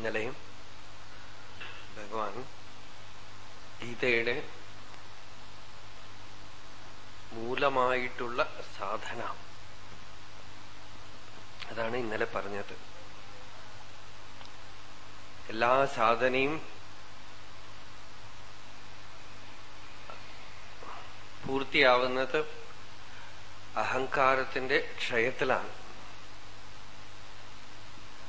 ഇന്നലെയും ഭഗവാൻ ഗീതയുടെ മൂലമായിട്ടുള്ള സാധന. അതാണ് ഇന്നലെ പറഞ്ഞത്. എല്ലാ സാധനയും പൂർത്തിയാവുന്നത് അഹങ്കാരത്തിന്റെ ക്ഷയത്തിലാണ്.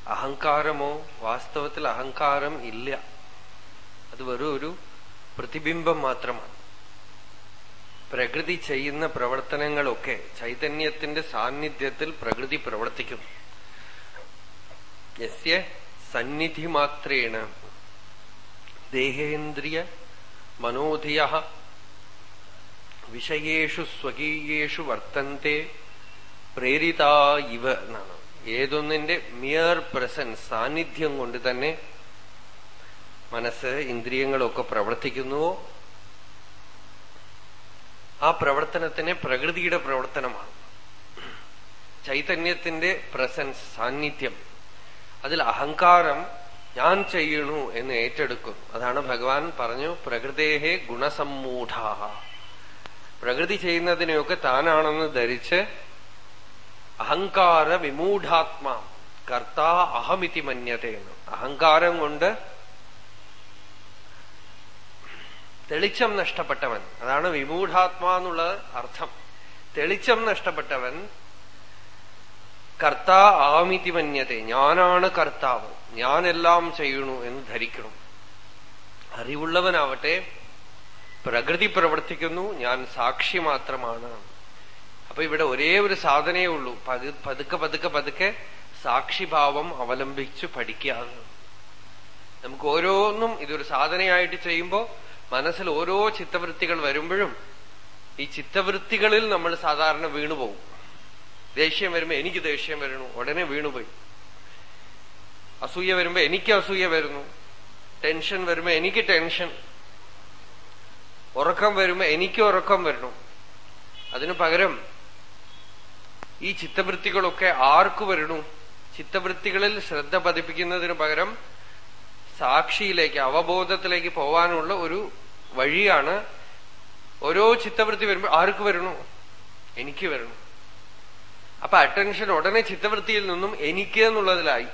അഹങ്കാരമോ? വാസ്തവത്തിൽ അഹങ്കാരം ഇല്ല. അത് വെറും ഒരു പ്രതിബിംബം മാത്രമാണ്. പ്രകൃതി ചെയ്യുന്ന പ്രവർത്തനങ്ങളൊക്കെ ചൈതന്യത്തിന്റെ സാന്നിധ്യത്തിൽ പ്രകൃതി പ്രവർത്തിക്കുന്നു. യസ്യ സന്നിധി മാത്രേണ ദേഹേന്ദ്രിയ മനോധിയ വിഷയേഷു സ്വകീയേഷു വർത്തന്തെ പ്രേരിത ഇവ എന്നാണ്. ഏതൊന്നിന്റെ മിയർ പ്രസൻസ് സാന്നിധ്യം കൊണ്ട് തന്നെ മനസ്സ് ഇന്ദ്രിയങ്ങളൊക്കെ പ്രവർത്തിക്കുന്നുവോ? ആ പ്രവർത്തനത്തിന് പ്രകൃതിയുടെ പ്രവർത്തനമാണ്. ചൈതന്യത്തിന്റെ പ്രസൻസ് സാന്നിധ്യം. അതിൽ അഹങ്കാരം ഞാൻ ചെയ്യണു എന്ന് ഏറ്റെടുക്കും അതാണ് ഭഗവാൻ പറഞ്ഞു പ്രകൃതേഹെ ഗുണസമ്മൂഢ പ്രകൃതി ചെയ്യുന്നതിനെയൊക്കെ താനാണെന്ന് ധരിച്ച് അഹങ്കാര വിമൂഢാത്മാ കർത്താ അഹമിതി മന്യതയെന്ന് അഹങ്കാരം കൊണ്ട് തെളിച്ചം നഷ്ടപ്പെട്ടവൻ. അതാണ് വിമൂഢാത്മാ എന്നുള്ള അർത്ഥം. തെളിച്ചം നഷ്ടപ്പെട്ടവൻ കർത്താ അഹമിതി മന്യത ഞാനാണ് കർത്താവ് ഞാനെല്ലാം ചെയ്യണു എന്ന് ധരിക്കണം. അറിവുള്ളവനാവട്ടെ പ്രകൃതി പ്രവർത്തിക്കുന്നു ഞാൻ സാക്ഷി മാത്രമാണ്. അപ്പൊ ഇവിടെ ഒരേ ഒരു സാധനയേ ഉള്ളൂ. പതുക്കെ പതുക്കെ പതുക്കെ സാക്ഷിഭാവം അവലംബിച്ചു പഠിക്കുക. നമുക്ക് ഓരോന്നും ഇതൊരു സാധനയായിട്ട് ചെയ്യുമ്പോൾ മനസ്സിൽ ഓരോ ചിത്തവൃത്തികൾ വരുമ്പോഴും ഈ ചിത്തവൃത്തികളിൽ നമ്മൾ സാധാരണ വീണുപോകും ദേഷ്യം വരുമ്പോ എനിക്ക് ദേഷ്യം വരുന്നു. ഉടനെ വീണുപോയി അസൂയ വരുമ്പോ എനിക്ക് അസൂയ വരുന്നു. ടെൻഷൻ വരുമ്പോ എനിക്ക് ടെൻഷൻ. ഉറക്കം വരുമ്പോ എനിക്ക് ഉറക്കം വരണം അതിനു പകരം ഈ ചിത്തവൃത്തികളൊക്കെ ആർക്കു വരണു? ചിത്തവൃത്തികളിൽ ശ്രദ്ധ പതിപ്പിക്കുന്നതിന് പകരം സാക്ഷിയിലേക്ക് അവബോധത്തിലേക്ക് പോവാനുള്ള ഒരു വഴിയാണ് ഓരോ ചിത്തവൃത്തി വരുമ്പോൾ ആർക്ക് വരണു? എനിക്ക് വരണു. അപ്പൊ അറ്റൻഷൻ ഉടനെ ചിത്തവൃത്തിയിൽ നിന്നും എനിക്ക് എന്നുള്ളതിലായി.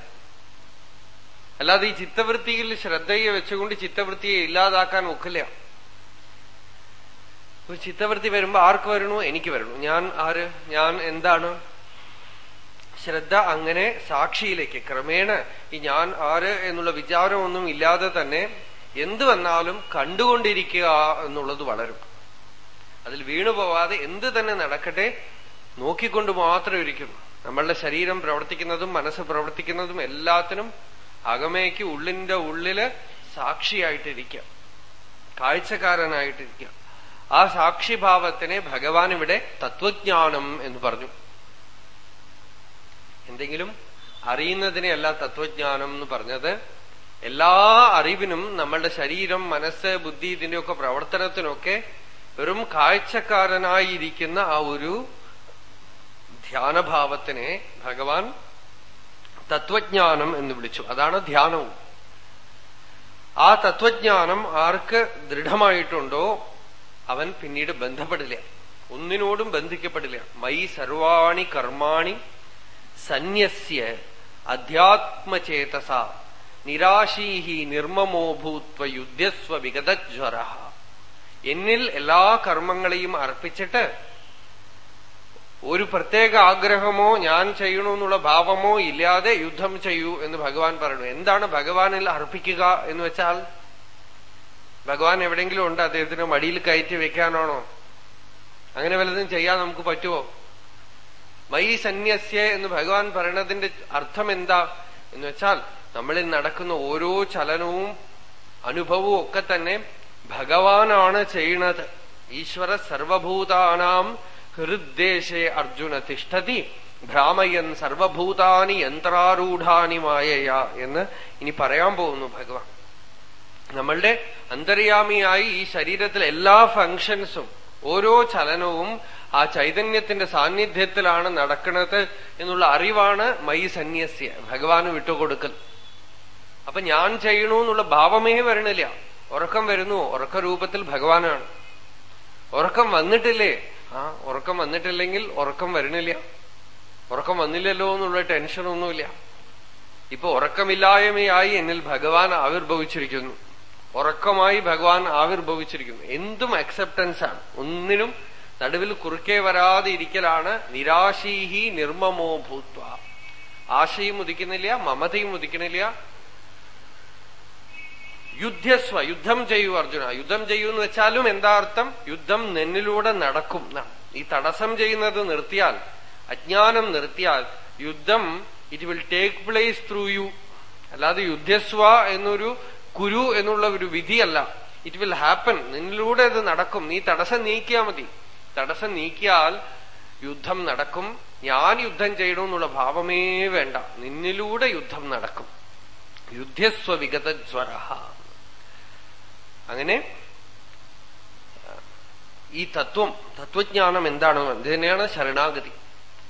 അല്ലാതെ ഈ ചിത്തവൃത്തിയിൽ ശ്രദ്ധയെ വെച്ചുകൊണ്ട് ചിത്തവൃത്തിയെ ഇല്ലാതാക്കാൻ ഒക്കില്ല. ഒരു ചിത്തവൃത്തി വരുമ്പോ ആർക്ക് വരണു? എനിക്ക് വരണു. ഞാൻ ആര്? ഞാൻ എന്താണ്? ശ്രദ്ധ അങ്ങനെ സാക്ഷിയിലേക്ക്. ക്രമേണ ഈ ഞാൻ ആര് എന്നുള്ള വിചാരമൊന്നും ഇല്ലാതെ തന്നെ എന്തു വന്നാലും കണ്ടുകൊണ്ടിരിക്കുക എന്നുള്ളത് വളരും. അതിൽ വീണു പോവാതെ എന്ത് തന്നെ നടക്കട്ടെ നോക്കിക്കൊണ്ട് മാത്രം ഇരിക്കും നമ്മളുടെ ശരീരം പ്രവർത്തിക്കുന്നതും മനസ്സ് പ്രവർത്തിക്കുന്നതും എല്ലാത്തിനും അകമേക്ക് ഉള്ളിന്റെ ഉള്ളിൽ സാക്ഷിയായിട്ടിരിക്കാം. കാഴ്ചക്കാരനായിട്ടിരിക്കുക ആ സാക്ഷിഭാവത്തിനെ ഭഗവാൻ ഇവിടെ തത്വജ്ഞാനം എന്ന് പറഞ്ഞു. എന്തെങ്കിലും അറിയുന്നതിനെയല്ല തത്വജ്ഞാനം എന്ന് പറഞ്ഞത്. എല്ലാ അറിവിനും നമ്മളുടെ ശരീരം മനസ്സ് ബുദ്ധി ഇതിന്റെയൊക്കെ പ്രവർത്തനത്തിനൊക്കെ വെറും കാഴ്ചക്കാരനായിരിക്കുന്ന ആ ഒരു ധ്യാനഭാവത്തിനെ ഭഗവാൻ തത്വജ്ഞാനം എന്ന് വിളിച്ചു. അതാണ് ധ്യാനവും. ആ തത്വജ്ഞാനം ആർക്ക് ദൃഢമായിട്ടുണ്ടോ അവൻ പിന്നീട് ബന്ധപ്പെടില്ല. ഒന്നിനോടും ബന്ധിക്കപ്പെടില്ല. മൈ സർവാണി കർമാണി സന്യസ്യ അധ്യാത്മചേതസ നിരാശീഹി നിർമ്മമോ ഭൂത്വ യുദ്ധസ്വ വിഗതജ്വര. എന്നിൽ എല്ലാ കർമ്മങ്ങളെയും അർപ്പിച്ചിട്ട് ഒരു പ്രത്യേക ആഗ്രഹമോ ഞാൻ ചെയ്യണമെന്നുള്ള ഭാവമോ ഇല്ലാതെ യുദ്ധം ചെയ്യൂ എന്ന് ഭഗവാൻ പറഞ്ഞു എന്താണ് ഭഗവാനിൽ അർപ്പിക്കുക എന്ന് വെച്ചാൽ ഭഗവാൻ എവിടെയെങ്കിലും ഉണ്ട് അദ്ദേഹത്തിന് മടിയിൽ കയറ്റി വെക്കാനാണോ? അങ്ങനെ വല്ലതും ചെയ്യാൻ നമുക്ക് പറ്റുമോ? മൈ സന്യസ്യ എന്ന് ഭഗവാൻ പറയണതിന്റെ അർത്ഥം എന്താ എന്ന് വെച്ചാൽ നമ്മളിൽ നടക്കുന്ന ഓരോ ചലനവും അനുഭവവും ഒക്കെ തന്നെ ഭഗവാനാണ് ചെയ്യണത്. ഈശ്വര സർവഭൂതാനാം ഹൃദ്ദേശേ അർജുന തിഷ്ഠതി ഭ്രാമയൻ സർവഭൂതാനി യന്ത്രാരൂഢാനി മായയ എന്ന് ഇനി പറയാൻ പോകുന്നു ഭഗവാൻ. നമ്മളുടെ അന്തര്യാമിയായി ഈ ശരീരത്തിലെ എല്ലാ ഫങ്ഷൻസും ഓരോ ചലനവും ആ ചൈതന്യത്തിന്റെ സാന്നിധ്യത്തിലാണ് നടക്കുന്നത് എന്നുള്ള അറിവാണ് മൈ സന്യസ്യ ഭഗവാന് വിട്ടുകൊടുക്കൽ. അപ്പൊ ഞാൻ ചെയ്യണു എന്നുള്ള ഭാവമേ വരണില്ല ഉറക്കം വരുന്നു ഉറക്ക രൂപത്തിൽ ഭഗവാനാണ്. ഉറക്കം വന്നിട്ടില്ലേ? ആ ഉറക്കം വന്നിട്ടില്ലെങ്കിൽ ഉറക്കം വരണില്ല ഉറക്കം വന്നില്ലല്ലോ എന്നുള്ള ടെൻഷനൊന്നുമില്ല ഇപ്പൊ ഉറക്കമില്ലായ്മയായി എന്നിൽ ഭഗവാൻ ആവിർഭവിച്ചിരിക്കുന്നു. ഉറക്കമായി ഭഗവാൻ ആവിർഭവിച്ചിരിക്കുന്നു. എന്തും അക്സെപ്റ്റൻസ് ആണ്. ഒന്നിനും നടുവിൽ കുറുക്കെ വരാതെ ഇരിക്കലാണ്. നിരാശീഹി നിർമ്മമോ ഭൂത്വ. ആശയും ഉദിക്കുന്നില്ല മമതയും ഉദിക്കുന്നില്ല. യുദ്ധസ്വ യുദ്ധം ചെയ്യൂ അർജുന. യുദ്ധം ചെയ്യൂ എന്ന് വെച്ചാലും എന്താ അർത്ഥം? യുദ്ധം നെന്നിലൂടെ നടക്കും ഈ തടസ്സം ചെയ്യുന്നത് നിർത്തിയാൽ അജ്ഞാനം നിർത്തിയാൽ യുദ്ധം it will take place through you അല്ലാതെ യുദ്ധസ്വ എന്നൊരു കുരു എന്നുള്ള ഒരു വിധിയല്ല. ഇറ്റ് വിൽ ഹാപ്പൻ നിന്നിലൂടെ അത് നടക്കും. നീ തടസ്സം നീക്കിയാൽ മതി. തടസ്സം നീക്കിയാൽ യുദ്ധം നടക്കും. ഞാൻ യുദ്ധം ചെയ്യണമെന്നുള്ള ഭാവമേ വേണ്ട. നിന്നിലൂടെ യുദ്ധം നടക്കും. യുദ്ധസ്വ വിഗതജ്വര അങ്ങനെ ഈ തത്വം തത്വജ്ഞാനം എന്താണ്? ഇത് തന്നെയാണ് ശരണാഗതി.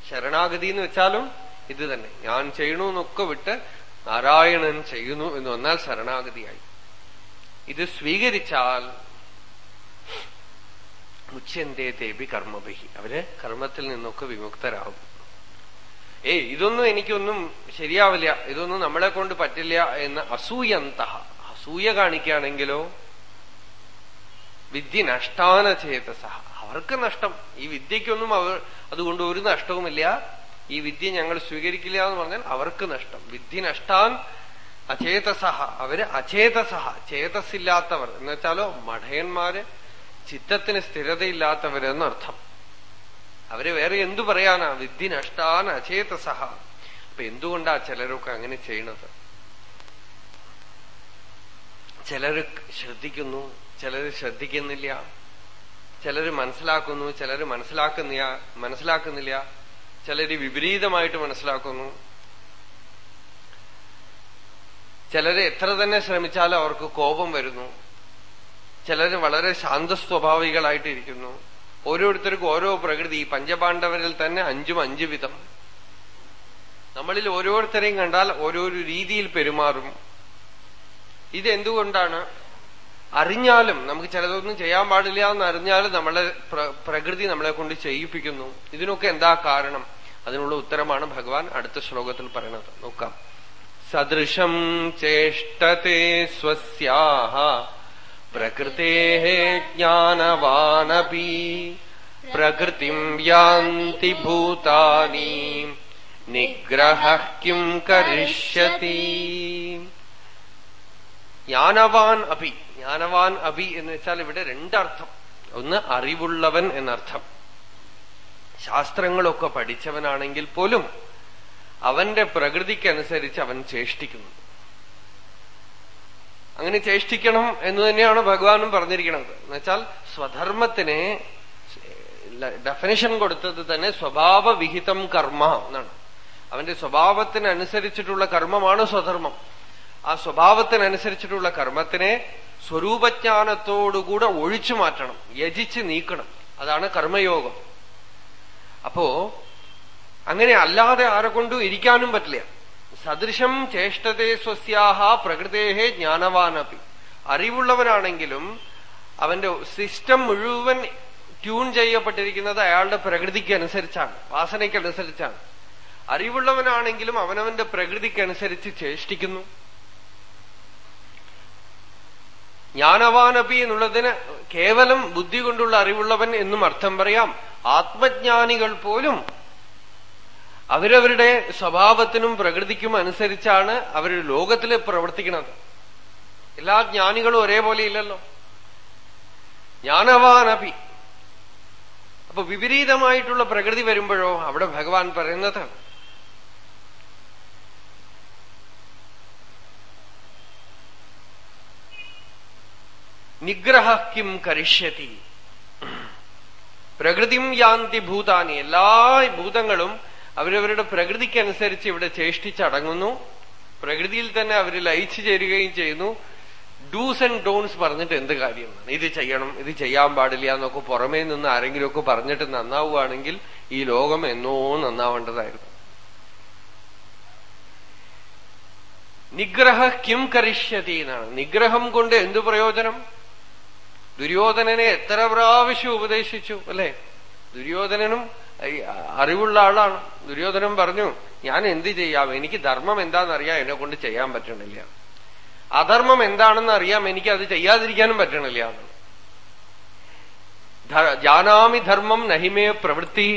ശരണാഗതി എന്ന് വെച്ചാലും ഇത് തന്നെ. ഞാൻ ചെയ്യണമെന്നൊക്കെ വിട്ട് നാരായണൻ ചെയ്യുന്നു എന്ന് വന്നാൽ ശരണാഗതിയായി. ഇത് സ്വീകരിച്ചാൽ മുച്ചന്തേ ദേവി കർമ്മബഹി. അവർ കർമ്മത്തിൽ നിന്നൊക്കെ വിമുക്തരാകും. ഏയ് ഇതൊന്നും എനിക്കൊന്നും ശരിയാവില്ല. ഇതൊന്നും നമ്മളെ കൊണ്ട് പറ്റില്ല എന്ന് അസൂയന്ത അസൂയ കാണിക്കുകയാണെങ്കിലോ? വിദ്യ നഷ്ടാന ചേതസ അവർക്ക് നഷ്ടം. ഈ വിദ്യക്കൊന്നും അവർ അതുകൊണ്ട് ഒരു നഷ്ടവുമില്ല. ഈ വിദ്യ ഞങ്ങൾ സ്വീകരിക്കില്ല എന്ന് പറഞ്ഞാൽ അവർക്ക് നഷ്ടം. വിദ്യ നഷ്ടാൻ അചേതസഹ. അവർ അചേതസഹ. ചേതസ്സില്ലാത്തവർ. എന്ന് വെച്ചാലോ മഠയന്മാര് ചിത്തത്തിന് സ്ഥിരതയില്ലാത്തവരെന്നർത്ഥം അവർ വേറെ എന്തു പറയാനാ? വിദ്യ നഷ്ടാൻ അചേതസഹ. അപ്പൊ എന്തുകൊണ്ടാ ചിലരൊക്കെ അങ്ങനെ ചെയ്യണത്? ചിലര് ശ്രദ്ധിക്കുന്നു ചിലര് ശ്രദ്ധിക്കുന്നില്ല ചിലര് മനസ്സിലാക്കുന്നു ചിലര് മനസ്സിലാക്കുന്നില്ല മനസ്സിലാക്കുന്നില്ല. ചിലര് വിപരീതമായിട്ട് മനസ്സിലാക്കുന്നു. ചിലര് എത്ര തന്നെ ശ്രമിച്ചാലും അവർക്ക് കോപം വരുന്നു. ചിലര് വളരെ ശാന്തസ്വഭാവികളായിട്ടിരിക്കുന്നു ഓരോരുത്തർക്കും ഓരോ പ്രകൃതി ഈ പഞ്ചപാണ്ഡവരിൽ തന്നെ അഞ്ചും അഞ്ചു വിധം. നമ്മളിൽ ഓരോരുത്തരെയും കണ്ടാൽ ഓരോരോ രീതിയിൽ പെരുമാറും. ഇതെന്തുകൊണ്ടാണ്? അറിഞ്ഞാലും നമുക്ക് ചിലതൊന്നും ചെയ്യാൻ പാടില്ല എന്ന് അറിഞ്ഞാലും നമ്മളെ പ്രകൃതി നമ്മളെ കൊണ്ട് ചെയ്യിപ്പിക്കുന്നു. ഇതിനൊക്കെ എന്താ കാരണം? അതിനുള്ള ഉത്തരമാണ് ഭഗവാൻ അടുത്ത ശ്ലോകത്തിൽ പറയുന്നത്. നോക്കാം. സദൃശം ചേഷ്ടത്തെ സ്വസ്യാഹ പ്രകൃതേ ജ്ഞാനവാനപി പ്രകൃതിം യാന്തി ഭൂതാനി നിഗ്രഹ കിം ജ്ഞാനവാൻ അഭി. ജ്ഞാനവാൻ അഭി എന്ന് വെച്ചാൽ ഇവിടെ രണ്ടർത്ഥം. ഒന്ന് അറിവുള്ളവൻ എന്നർത്ഥം. ശാസ്ത്രങ്ങളൊക്കെ പഠിച്ചവനാണെങ്കിൽ പോലും അവന്റെ പ്രകൃതിക്കനുസരിച്ച് അവൻ ചേഷ്ടിക്കുന്നു. അങ്ങനെ ചേഷ്ടിക്കണം എന്ന് തന്നെയാണ് ഭഗവാനും പറഞ്ഞിരിക്കുന്നത്. എന്നുവെച്ചാൽ സ്വധർമ്മത്തിന് ഡെഫിനിഷൻ കൊടുത്തത് തന്നെ സ്വഭാവവിഹിതം കർമ്മ എന്നാണ്. അവന്റെ സ്വഭാവത്തിനനുസരിച്ചിട്ടുള്ള കർമ്മമാണ് സ്വധർമ്മം. ആ സ്വഭാവത്തിനനുസരിച്ചിട്ടുള്ള കർമ്മത്തിനെ സ്വരൂപജ്ഞാനത്തോടുകൂടെ ഒഴിച്ചു മാറ്റണം യജിച്ച് നീക്കണം. അതാണ് കർമ്മയോഗം. അപ്പോ അങ്ങനെ അല്ലാതെ ആരെ കൊണ്ടും ഇരിക്കാനും പറ്റില്ല. സദൃശം ചേഷ്ടതേ സ്വസ്യാഹ പ്രകൃതേഹേ ജ്ഞാനവാനപി. അറിവുള്ളവനാണെങ്കിലും അവന്റെ സിസ്റ്റം മുഴുവൻ ട്യൂൺ ചെയ്യപ്പെട്ടിരിക്കുന്നത് അയാളുടെ പ്രകൃതിക്ക് അനുസരിച്ചാണ് വാസനയ്ക്കനുസരിച്ചാണ്. അറിവുള്ളവനാണെങ്കിലും അവനവന്റെ പ്രകൃതിക്കനുസരിച്ച് ചേഷ്ടിക്കുന്നു. ജ്ഞാനവാനപി എന്നുള്ളതിന് കേവലം ബുദ്ധി കൊണ്ടുള്ള അറിവുള്ളവൻ എന്നും അർത്ഥം പറയാം. ആത്മജ്ഞാനികൾ പോലും അവരവരുടെ സ്വഭാവത്തിനും പ്രകൃതിക്കും അനുസരിച്ചാണ് അവർ ലോകത്തിൽ പ്രവർത്തിക്കുന്നത്. എല്ലാ ജ്ഞാനികളും ഒരേപോലെ ഇല്ലല്ലോ. ജ്ഞാനവാനപി അപ്പൊ വിപരീതമായിട്ടുള്ള പ്രകൃതി വരുമ്പോഴോ അവിടെ ഭഗവാൻ പറയുന്നത് നിഗ്രഹ കിം കരിഷ്യതി. പ്രകൃതിം യാന്തി ഭൂതാനി. എല്ലാ ഭൂതങ്ങളും അവരവരുടെ പ്രകൃതിക്കനുസരിച്ച് ഇവിടെ ചേഷ്ടിച്ചടങ്ങുന്നു. പ്രകൃതിയിൽ തന്നെ അവർ ലയിച്ചു ചേരുകയും ചെയ്യുന്നു. ഡൂസ് ആൻഡ് ഡോൺസ് പറഞ്ഞിട്ട് എന്ത് കാര്യം ഇത് ചെയ്യണം ഇത് ചെയ്യാൻ പാടില്ല എന്നൊക്കെ പുറമേ നിന്ന് ആരെങ്കിലുമൊക്കെ പറഞ്ഞിട്ട് നന്നാവുകയാണെങ്കിൽ ഈ ലോകം എന്നോ നന്നാവേണ്ടതായിരുന്നു. നിഗ്രഹ കിം കരിഷ്യതി എന്നാണ്. നിഗ്രഹം കൊണ്ട് എന്തു പ്രയോജനം? ദുര്യോധനനെ എത്ര പ്രാവശ്യം ഉപദേശിച്ചു അല്ലെ? ദുര്യോധനനും അറിവുള്ള ആളാണ്. ദുര്യോധനൻ പറഞ്ഞു ഞാൻ എന്ത് ചെയ്യാം? എനിക്ക് ധർമ്മം എന്താണെന്നറിയാം എന്നെ കൊണ്ട് ചെയ്യാൻ പറ്റണില്ല. അധർമ്മം എന്താണെന്ന് അറിയാം എനിക്ക് അത് ചെയ്യാതിരിക്കാനും പറ്റണില്ല. ജാനാമി ധർമ്മം നഹിമേ പ്രവൃത്തി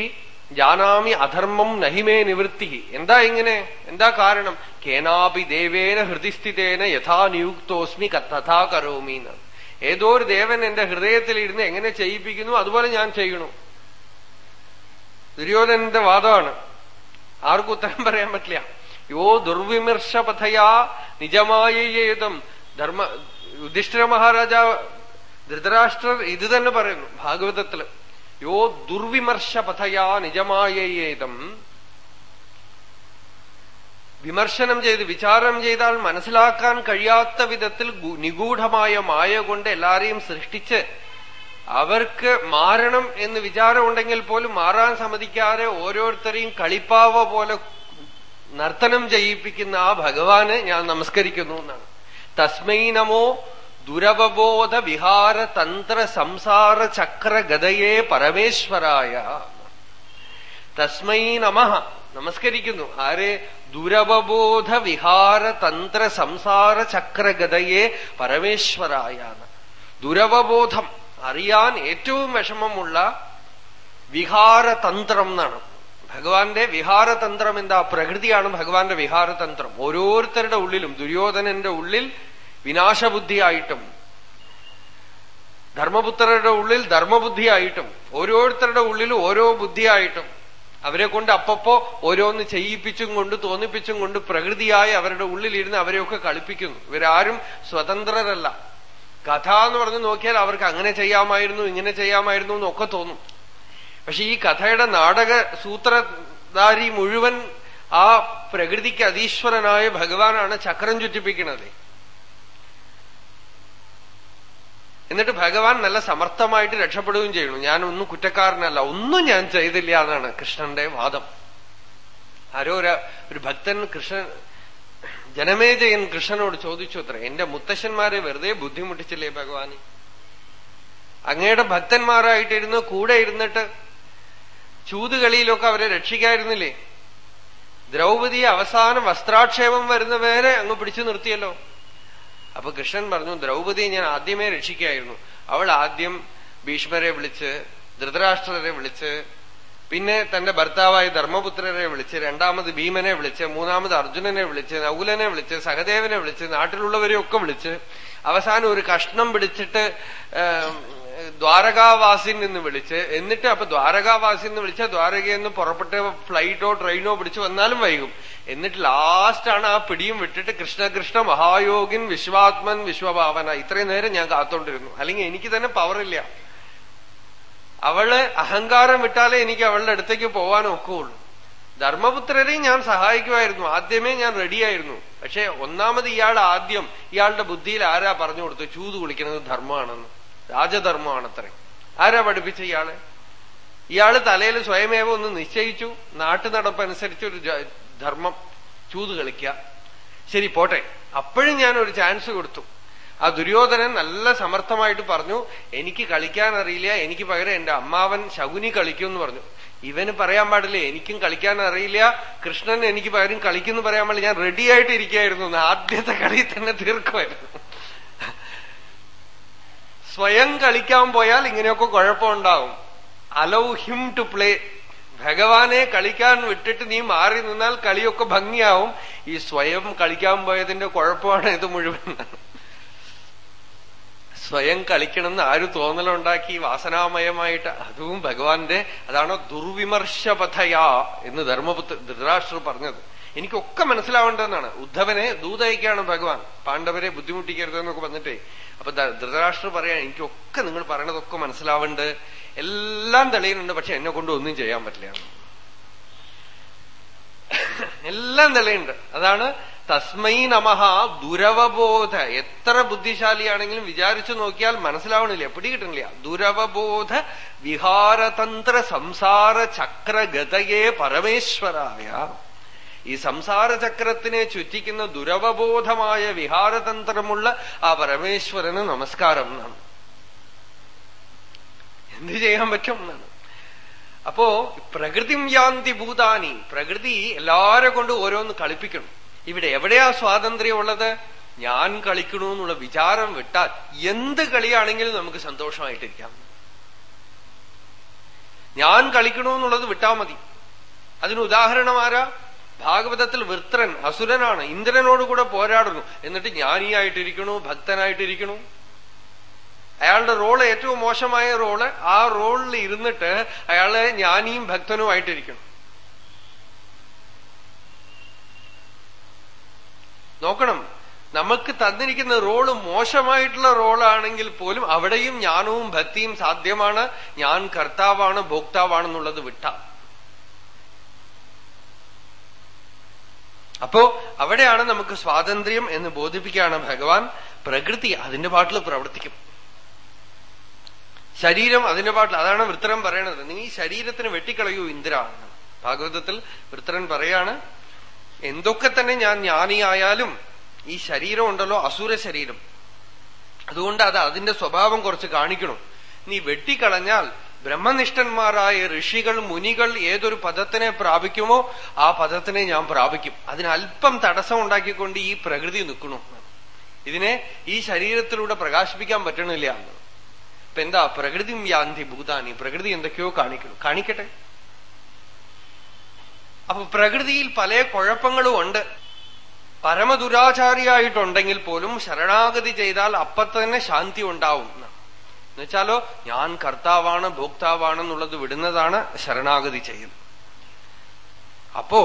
ജാനാമി അധർമ്മം നഹിമേ നിവൃത്തി. എന്താ ഇങ്ങനെ? എന്താ കാരണം? കേനാപി ദേവേന ഹൃദിസ്ഥിതേന യഥാ നിയുക്തോസ്മി തഥാ കരോമി എന്നാണ് ഏതോ ഒരു ദേവൻ എന്റെ ഹൃദയത്തിൽ ഇരുന്ന് എങ്ങനെ ചെയ്യിപ്പിക്കുന്നു അതുപോലെ ഞാൻ ചെയ്യണു ദുര്യോധനന്റെ വാദമാണ്. ആർക്കും ഉത്തരം പറയാൻ പറ്റില്ല. യോ ദുർവിമർശപഥയാ നിജമായേതം ധർമ്മ യുധിഷ്ഠിര മഹാരാജാവ് ധൃതരാഷ്ട്രർ ഇത് തന്നെ പറയുന്നു ഭാഗവതത്തിൽ. യോ ദുർവിമർശപഥയാ നിജമായേതം വിമർശനം ചെയ്ത് വിചാരം ചെയ്താൽ മനസ്സിലാക്കാൻ കഴിയാത്ത വിധത്തിൽ നിഗൂഢമായ മായ കൊണ്ട് എല്ലാരെയും സൃഷ്ടിച്ച് അവർക്ക് മാറണം എന്ന് വിചാരമുണ്ടെങ്കിൽ പോലും മാറാൻ സമ്മതിക്കാതെ ഓരോരുത്തരെയും കളിപ്പാവ പോലെ നർത്തനം ചെയ്യിപ്പിക്കുന്ന ആ ഭഗവാന് ഞാൻ നമസ്കരിക്കുന്നു എന്നാണ്. തസ്മൈ നമോ ദുരവബോധ വിഹാര തന്ത്ര സംസാര ചക്ര ഗതയെ പരമേശ്വരായ. തസ്മൈ നമ. നമസ്കരിക്കുന്നു. ആരെ? ദുരവബോധ വിഹാര തന്ത്ര സംസാര ചക്രഗതയെ പരമേശ്വരായ ദുരവബോധം അറിയാൻ ഏറ്റവും വിഷമമുള്ള വിഹാരതന്ത്രം എന്നാണ് ഭഗവാന്റെ വിഹാരതന്ത്രം എന്താ? പ്രകൃതിയാണ് ഭഗവാന്റെ വിഹാരതന്ത്രം. ഓരോരുത്തരുടെ ഉള്ളിലും ദുര്യോധനന്റെ ഉള്ളിൽ വിനാശബുദ്ധിയായിട്ടും ധർമ്മപുത്രരുടെ ഉള്ളിൽ ധർമ്മബുദ്ധിയായിട്ടും ഓരോരുത്തരുടെ ഉള്ളിൽ ഓരോ ബുദ്ധിയായിട്ടും അവരെ കൊണ്ട് അപ്പപ്പോ ഓരോന്ന് ചെയ്യിപ്പിച്ചും കൊണ്ട് തോന്നിപ്പിച്ചും കൊണ്ട് പ്രകൃതിയായി അവരുടെ ഉള്ളിലിരുന്ന് അവരെയൊക്കെ കളിപ്പിക്കുന്നു. ഇവരാരും സ്വതന്ത്രരല്ല. കഥ എന്ന് പറഞ്ഞ് നോക്കിയാൽ അവർക്ക് അങ്ങനെ ചെയ്യാമായിരുന്നു ഇങ്ങനെ ചെയ്യാമായിരുന്നു എന്നൊക്കെ തോന്നും. പക്ഷെ ഈ കഥയുടെ നാടക സൂത്രധാരി മുഴുവൻ ആ പ്രകൃതിക്ക് അതീശ്വരനായ ഭഗവാനാണ് ചക്രം ചുറ്റിപ്പിക്കുന്നത്. എന്നിട്ട് ഭഗവാൻ നല്ല സമർത്ഥമായിട്ട് രക്ഷപ്പെടുകയും ചെയ്യുന്നു. ഞാനൊന്നും കുറ്റക്കാരനല്ല. ഒന്നും ഞാൻ ചെയ്തില്ല എന്നാണ് കൃഷ്ണന്റെ വാദം. ആരോ ഒരു ഭക്തൻ കൃഷ്ണൻ ജനമേജയൻ കൃഷ്ണനോട് ചോദിച്ചു അത്ര എന്റെ മുത്തശ്ശന്മാരെ വെറുതെ ബുദ്ധിമുട്ടിച്ചില്ലേ ഭഗവാൻ അങ്ങയുടെ ഭക്തന്മാരായിട്ടിരുന്ന് കൂടെ ഇരുന്നിട്ട് ചൂതുകളിയിലൊക്കെ അവരെ രക്ഷിക്കായിരുന്നില്ലേ? ദ്രൗപതി അവസാനം വസ്ത്രാക്ഷേപം വരുന്നവരെ അങ്ങ് പിടിച്ചു നിർത്തിയല്ലോ. അപ്പൊ കൃഷ്ണൻ പറഞ്ഞു ദ്രൗപതിയെ ഞാൻ ആദ്യമേ രക്ഷിക്കായിരുന്നു അവൾ ആദ്യം ഭീഷ്മരെ വിളിച്ച് ധൃതരാഷ്ട്രരെ വിളിച്ച് പിന്നെ തന്റെ ഭർത്താവായ ധർമ്മപുത്രരെ വിളിച്ച് രണ്ടാമത് ഭീമനെ വിളിച്ച് മൂന്നാമത് അർജുനനെ വിളിച്ച് നകുലനെ വിളിച്ച് സഹദേവനെ വിളിച്ച് നാട്ടിലുള്ളവരെയൊക്കെ വിളിച്ച് അവസാനം ഒരു കഷ്ണം പിടിച്ചിട്ട് ദ്വാരകാവാസിൽ നിന്ന് വിളിച്ച് എന്നിട്ട് അപ്പൊ ദ്വാരകാവാസിൽ നിന്ന് വിളിച്ച ദ്വാരകയിൽ നിന്ന് പുറപ്പെട്ട് ഫ്ലൈറ്റോ ട്രെയിനോ പിടിച്ച് വന്നാലും വൈകും. എന്നിട്ട് ലാസ്റ്റാണ് ആ പിടിയും വിട്ടിട്ട് കൃഷ്ണകൃഷ്ണ മഹായോഗിൻ വിശ്വാത്മൻ വിശ്വഭാവന. ഇത്രയും നേരം ഞാൻ കാത്തോണ്ടിരുന്നു. അല്ലെങ്കിൽ എനിക്ക് തന്നെ പവറില്ല അവൾ അഹങ്കാരം വിട്ടാലേ എനിക്ക് അവളുടെ അടുത്തേക്ക് പോവാൻ ഒക്കുള്ളൂ. ധർമ്മപുത്രരെയും ഞാൻ സഹായിക്കുമായിരുന്നു. ആദ്യമേ ഞാൻ റെഡിയായിരുന്നു പക്ഷെ ഒന്നാമത് ഇയാൾ ആദ്യം ഇയാളുടെ ബുദ്ധിയിൽ ആരാ പറഞ്ഞു കൊടുത്തു ചൂത് കുളിക്കുന്നത് ധർമ്മമാണെന്ന്. രാജധർമ്മമാണത്രേ. ആരാ പഠിപ്പിച്ച ഇയാൾ? ഇയാൾ തലയിൽ സ്വയമേവ ഒന്ന് നിശ്ചയിച്ചു നാട്ടു നടപ്പനുസരിച്ച് ഒരു ധർമ്മം ചൂത് കളിക്കുക. ശരി പോട്ടെ. അപ്പോഴും ഞാൻ ഒരു ചാൻസ് കൊടുത്തു. ആ ദുര്യോധനൻ നല്ല സമർത്ഥമായിട്ട് പറഞ്ഞു എനിക്ക് കളിക്കാൻ അറിയില്ല എനിക്ക് പകരം എന്റെ അമ്മാവൻ ശകുനി കളിക്കും എന്ന് പറഞ്ഞു. ഇവന് പറയാൻ പാടില്ല എനിക്കും കളിക്കാൻ അറിയില്ല. കൃഷ്ണൻ എനിക്ക് പകരം കളിക്കുന്നു പറയാൻ പാടില്ല. ഞാൻ റെഡി ആയിട്ട് ഇരിക്കായിരുന്നു ആദ്യത്തെ കളി തന്നെ തീർക്കുമായിരുന്നു. സ്വയം കളിക്കാൻ പോയാൽ ഇങ്ങനെയൊക്കെ കുഴപ്പമുണ്ടാവും. അലൗ ഹിം ടു പ്ലേ ഭഗവാനെ കളിക്കാൻ വിട്ടിട്ട് നീ മാറി നിന്നാൽ കളിയൊക്കെ ഭംഗിയാവും. ഈ സ്വയം കളിക്കാൻ പോയതിന്റെ കുഴപ്പമാണ് ഇത് മുഴുവൻ. സ്വയം കളിക്കണമെന്ന് ആര് തോന്നലുണ്ടാക്കി? വാസനാമയമായിട്ട്. അതും ഭഗവാന്റെ അതാണോ ദുർവിമർശപഥയാ എന്ന് ധർമ്മപുത്ര ധൃതരാഷ്ട്ര പറഞ്ഞത്. എനിക്കൊക്കെ മനസ്സിലാവേണ്ടതെന്നാണ്. ഉദ്ധവനെ ദൂതയക്കാണ് ഭഗവാൻ. പാണ്ഡവരെ ബുദ്ധിമുട്ടിക്കരുതെന്നൊക്കെ വന്നിട്ടേ അപ്പൊ ധൃതരാഷ്ട്ര പറയാൻ എനിക്കൊക്കെ നിങ്ങൾ പറയണതൊക്കെ മനസ്സിലാവേണ്ട. എല്ലാം തെളിയുന്നുണ്ട് പക്ഷെ എന്നെ കൊണ്ട് ഒന്നും ചെയ്യാൻ പറ്റില്ല. എല്ലാം തെളിയുണ്ട് അതാണ് തസ്മൈ നമഹ ദുരവബോധ. എത്ര ബുദ്ധിശാലിയാണെങ്കിലും വിചാരിച്ചു നോക്കിയാൽ മനസ്സിലാവണില്ല. പിടികിട്ടണില്ല. ദുരവബോധ വിഹാരതന്ത്ര സംസാര ചക്രഗതയെ പരമേശ്വരായ. ഈ സംസാര ചക്രത്തിനെ ചുറ്റിക്കുന്ന ദുരവബോധമായ വിഹാരതന്ത്രമുള്ള ആ പരമേശ്വരന് നമസ്കാരം എന്നാണ്. എന്ത് ചെയ്യാൻ പറ്റും എന്നാണ്. അപ്പോ പ്രകൃതിം യാന്തി ഭൂതാനി. പ്രകൃതി എല്ലാരെ കൊണ്ട് ഓരോന്ന് കളിപ്പിക്കണം. ഇവിടെ എവിടെയാ സ്വാതന്ത്ര്യമുള്ളത്? ഞാൻ കളിക്കണു എന്നുള്ള വിചാരം വിട്ടാൽ എന്ത് കളിയാണെങ്കിലും നമുക്ക് സന്തോഷമായിട്ടിരിക്കാം. ഞാൻ കളിക്കണു എന്നുള്ളത് വിട്ടാ മതി. അതിന് ഉദാഹരണം ആരാ? ഭാഗവതത്തിൽ വൃത്രൻ അസുരനാണ് ഇന്ദ്രനോട് കൂടെ പോരാടുന്നു. എന്നിട്ട് ജ്ഞാനിയായിട്ടിരിക്കണു ഭക്തനായിട്ടിരിക്കണു. അയാളുടെ റോൾ ഏറ്റവും മോശമായ റോൾ ആ റോളിൽ ഇരുന്നിട്ട് അയാളെ ജ്ഞാനിയും ഭക്തനും ഭക്തനുമായിട്ടിരിക്കണം നോക്കണം നമുക്ക് തന്നിരിക്കുന്ന റോൾ മോശമായിട്ടുള്ള റോളാണെങ്കിൽ പോലും അവിടെയും ജ്ഞാനവും ഭക്തിയും സാധ്യമാണ്. ഞാൻ കർത്താവാണ് ഭോക്താവാണെന്നുള്ളത് വിട്ട. അപ്പോ അവിടെയാണ് നമുക്ക് സ്വാതന്ത്ര്യം എന്ന് ബോധിപ്പിക്കുകയാണ് ഭഗവാൻ. പ്രകൃതി അതിന്റെ പാട്ടിൽ പ്രവർത്തിക്കും. ശരീരം അതിന്റെ പാട്ടിൽ അതാണ് വൃത്തരൻ പറയണത്. നീ ശരീരത്തിന് വെട്ടിക്കളയൂ ഇന്ദ്ര. ഭാഗവതത്തിൽ വൃത്തരൻ പറയാണ് എന്തൊക്കെ തന്നെ ഞാൻ ജ്ഞാനിയായാലും ഈ ശരീരം ഉണ്ടല്ലോ അസുര ശരീരം. അതുകൊണ്ട് അത് അതിന്റെ സ്വഭാവം കുറച്ച് കാണിക്കണം. നീ വെട്ടിക്കളഞ്ഞാൽ ബ്രഹ്മനിഷ്ഠന്മാരായ ഋഷികൾ മുനികൾ ഏതൊരു പദത്തിനെ പ്രാപിക്കുമോ ആ പദത്തിനെ ഞാൻ പ്രാപിക്കും. അതിന് അല്പം തടസ്സം ഉണ്ടാക്കിക്കൊണ്ട് ഈ പ്രകൃതി നിൽക്കണു ഇതിനെ ഈ ശരീരത്തിലൂടെ പ്രകാശിപ്പിക്കാൻ പറ്റണില്ല എന്ന്. ഇപ്പൊ എന്താ? പ്രകൃതി യാന്തി ഭൂതാനി. പ്രകൃതി എന്തൊക്കെയോ കാണിക്കണം കാണിക്കട്ടെ? അപ്പൊ പ്രകൃതിയിൽ പല കുഴപ്പങ്ങളും ഉണ്ട്. പരമദുരാചാരിയായിട്ടുണ്ടെങ്കിൽ പോലും ശരണാഗതി ചെയ്താൽ അപ്പത്തന്നെ ശാന്തി ഉണ്ടാവും. എന്നുവെച്ചാലോ ഞാൻ കർത്താവാണ് ഭോക്താവാണെന്നുള്ളത് വിടുന്നതാണ് ശരണാഗതി ചെയ്യുന്നത്. അപ്പോ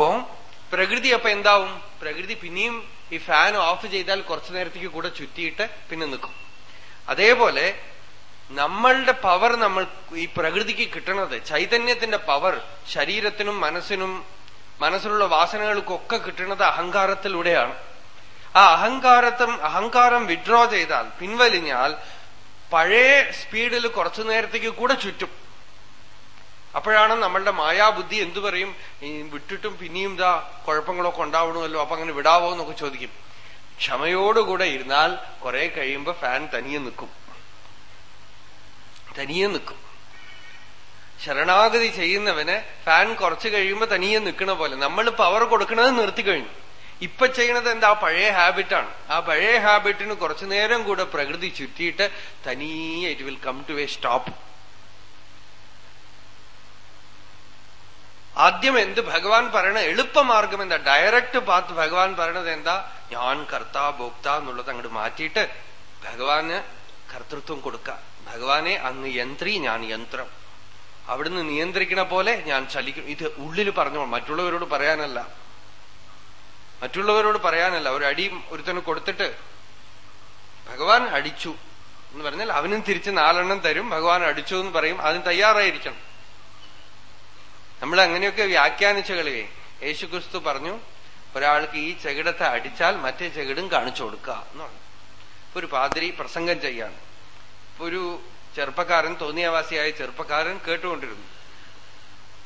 പ്രകൃതി അപ്പൊ എന്താവും? പ്രകൃതി പിന്നെയും ഈ ഫാൻ ഓഫ് ചെയ്താൽ കുറച്ചു നേരത്തേക്ക് കൂടെ ചുറ്റിയിട്ട് പിന്നെ നിൽക്കും. അതേപോലെ നമ്മളുടെ പവർ നമ്മൾ ഈ പ്രകൃതിക്ക് കിട്ടണത് ചൈതന്യത്തിന്റെ പവർ ശരീരത്തിനും മനസ്സിനും മനസ്സിലുള്ള വാസനകൾക്കൊക്കെ കിട്ടുന്നത് അഹങ്കാരത്തിലൂടെയാണ്. ആ അഹങ്കാരത്തും അഹങ്കാരം വിഡ്രോ ചെയ്താൽ പിൻവലിഞ്ഞാൽ പഴയ സ്പീഡിൽ കുറച്ചു നേരത്തേക്ക് കൂടെ ചുറ്റും. അപ്പോഴാണ് നമ്മളുടെ മായാബുദ്ധി എന്തു പറയും? വിട്ടിട്ടും പിന്നെയും ഇതാ കുഴപ്പങ്ങളൊക്കെ ഉണ്ടാവണമല്ലോ അപ്പൊ അങ്ങനെ വിടാവോ എന്നൊക്കെ ചോദിക്കും. ക്ഷമയോടുകൂടെ ഇരുന്നാൽ കുറെ കഴിയുമ്പോ ഫാൻ തനിയെ നിൽക്കും. തനിയെ നിൽക്കും. ശരണാഗതി ചെയ്യുന്നവന് ഫാൻ കുറച്ച് കഴിയുമ്പോ തനിയെ നിൽക്കണ പോലെ. നമ്മൾ പവർ കൊടുക്കണത് നിർത്തി കഴിഞ്ഞു. ഇപ്പൊ ചെയ്യണത് എന്താ? പഴയ ഹാബിറ്റാണ് ആ പഴയ ഹാബിറ്റിന് കുറച്ചു നേരം കൂടെ പ്രകൃതി ചുറ്റിയിട്ട് തനിയെ it will come to a stop ആദ്യം എന്ത് ഭഗവാൻ പറയണ എളുപ്പമാർഗം എന്താ? ഡയറക്റ്റ് പാത്ത് ഭഗവാൻ പറയണത് എന്താ? ഞാൻ കർത്താ ഭോക്ത എന്നുള്ളത് അങ്ങോട്ട് മാറ്റിയിട്ട് ഭഗവാന് കർത്തൃത്വം കൊടുക്ക. ഭഗവാനെ അങ്ങ് യന്ത്രി ഞാൻ യന്ത്രം. അവിടുന്ന് നിയന്ത്രിക്കണ പോലെ ഞാൻ ചലിക്കും. ഇത് ഉള്ളിൽ പറഞ്ഞു മറ്റുള്ളവരോട് പറയാനല്ല. മറ്റുള്ളവരോട് പറയാനല്ല. ഒരു അടി ഒരുത്തന് കൊടുത്തിട്ട് ഭഗവാൻ അടിച്ചു എന്ന് പറഞ്ഞാൽ അവനും തിരിച്ച് നാലെണ്ണം തരും. ഭഗവാൻ അടിച്ചു എന്ന് പറയും. അതിന് തയ്യാറായിരിക്കണം. നമ്മൾ അങ്ങനെയൊക്കെ വ്യാഖ്യാനിച്ച കളിവേ യേശുക്രിസ്തു പറഞ്ഞു ഒരാൾക്ക് ഈ ചെകിടത്തെ അടിച്ചാൽ മറ്റേ ചെകിടും കാണിച്ചു കൊടുക്കുക എന്നാണ് ഒരു പാതിരി പ്രസംഗം ചെയ്യാണ് ഇപ്പൊ ഒരു ചെറുപ്പക്കാരൻ തോന്നിയാവാസിയായ ചെറുപ്പക്കാരൻ കേട്ടുകൊണ്ടിരുന്നു.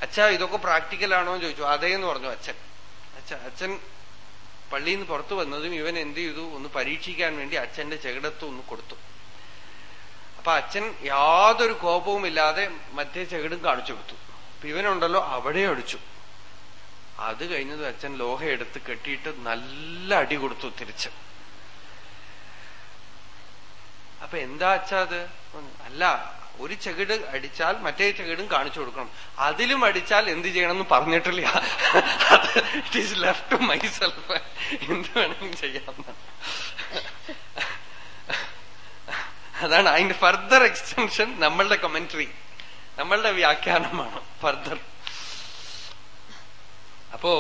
അച്ഛ ഇതൊക്കെ പ്രാക്ടിക്കലാണോ? എന്ന് ചോദിച്ചു. അതേന്ന് പറഞ്ഞു അച്ഛൻ. അച്ഛ അച്ഛൻ പള്ളിയിൽ നിന്ന് പുറത്തു വന്നതും ഇവൻ എന്ത് ചെയ്തു? ഒന്ന് പരീക്ഷിക്കാൻ വേണ്ടി അച്ഛന്റെ ചെകിടത്ത് ഒന്ന് കൊടുത്തു. അപ്പൊ അച്ഛൻ യാതൊരു കോപവും ഇല്ലാതെ മറ്റേ ചെകിടും കാണിച്ചു കൊടുത്തു. ഇവനുണ്ടല്ലോ അവിടെ അടിച്ചു. അത് കഴിഞ്ഞത് അച്ഛൻ ലോഹ എടുത്ത് കെട്ടിയിട്ട് നല്ല അടി കൊടുത്തു തിരിച്ച്. അപ്പൊ എന്താ അച്ഛാ അത്? അല്ല ഒരു ചകിട് അടിച്ചാൽ മറ്റേ ചകിടും കാണിച്ചു കൊടുക്കണം. അതിലും അടിച്ചാൽ എന്ത് ചെയ്യണമെന്ന് പറഞ്ഞിട്ടില്ല. It is left to myself എന്ത് വേണമെങ്കിലും ചെയ്യാം അതാണ് അതിന്റെ ഫർദർ എക്സ്റ്റൻഷൻ നമ്മളുടെ കമന്ററി നമ്മളുടെ വ്യാഖ്യാനമാണ് ഫർദർ അപ്പോ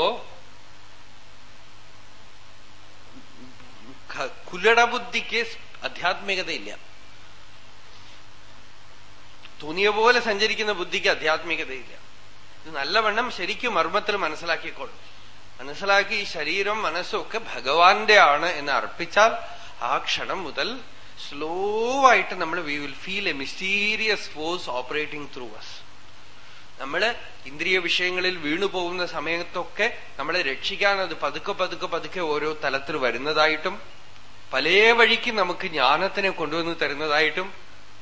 കുലടബുദ്ധിക്ക് ആധ്യാത്മികതയില്ല തോന്നിയ പോലെ സഞ്ചരിക്കുന്ന ബുദ്ധിക്ക് ആധ്യാത്മികതയില്ല. ഇത് നല്ലവണ്ണം ശരിക്കും മർമ്മത്തിൽ മനസ്സിലാക്കിക്കോളും. മനസ്സിലാക്കി ശരീരം മനസ്സും ഒക്കെ ഭഗവാന്റെ ആണ് എന്ന് അർപ്പിച്ചാൽ ആ ക്ഷണം മുതൽ സ്ലോ ആയിട്ട് നമ്മൾ we will feel a mysterious force operating through us നമ്മൾ ഇന്ദ്രിയ വിഷയങ്ങളിൽ വീണു പോകുന്ന സമയത്തൊക്കെ നമ്മളെ രക്ഷിക്കാൻ അത് പതുക്കെ പതുക്കെ പതുക്കെ ഓരോ തലത്തിൽ വരുന്നതായിട്ടും പല വഴിക്ക് നമുക്ക് ജ്ഞാനത്തിനെ കൊണ്ടുവന്ന് തരുന്നതായിട്ടും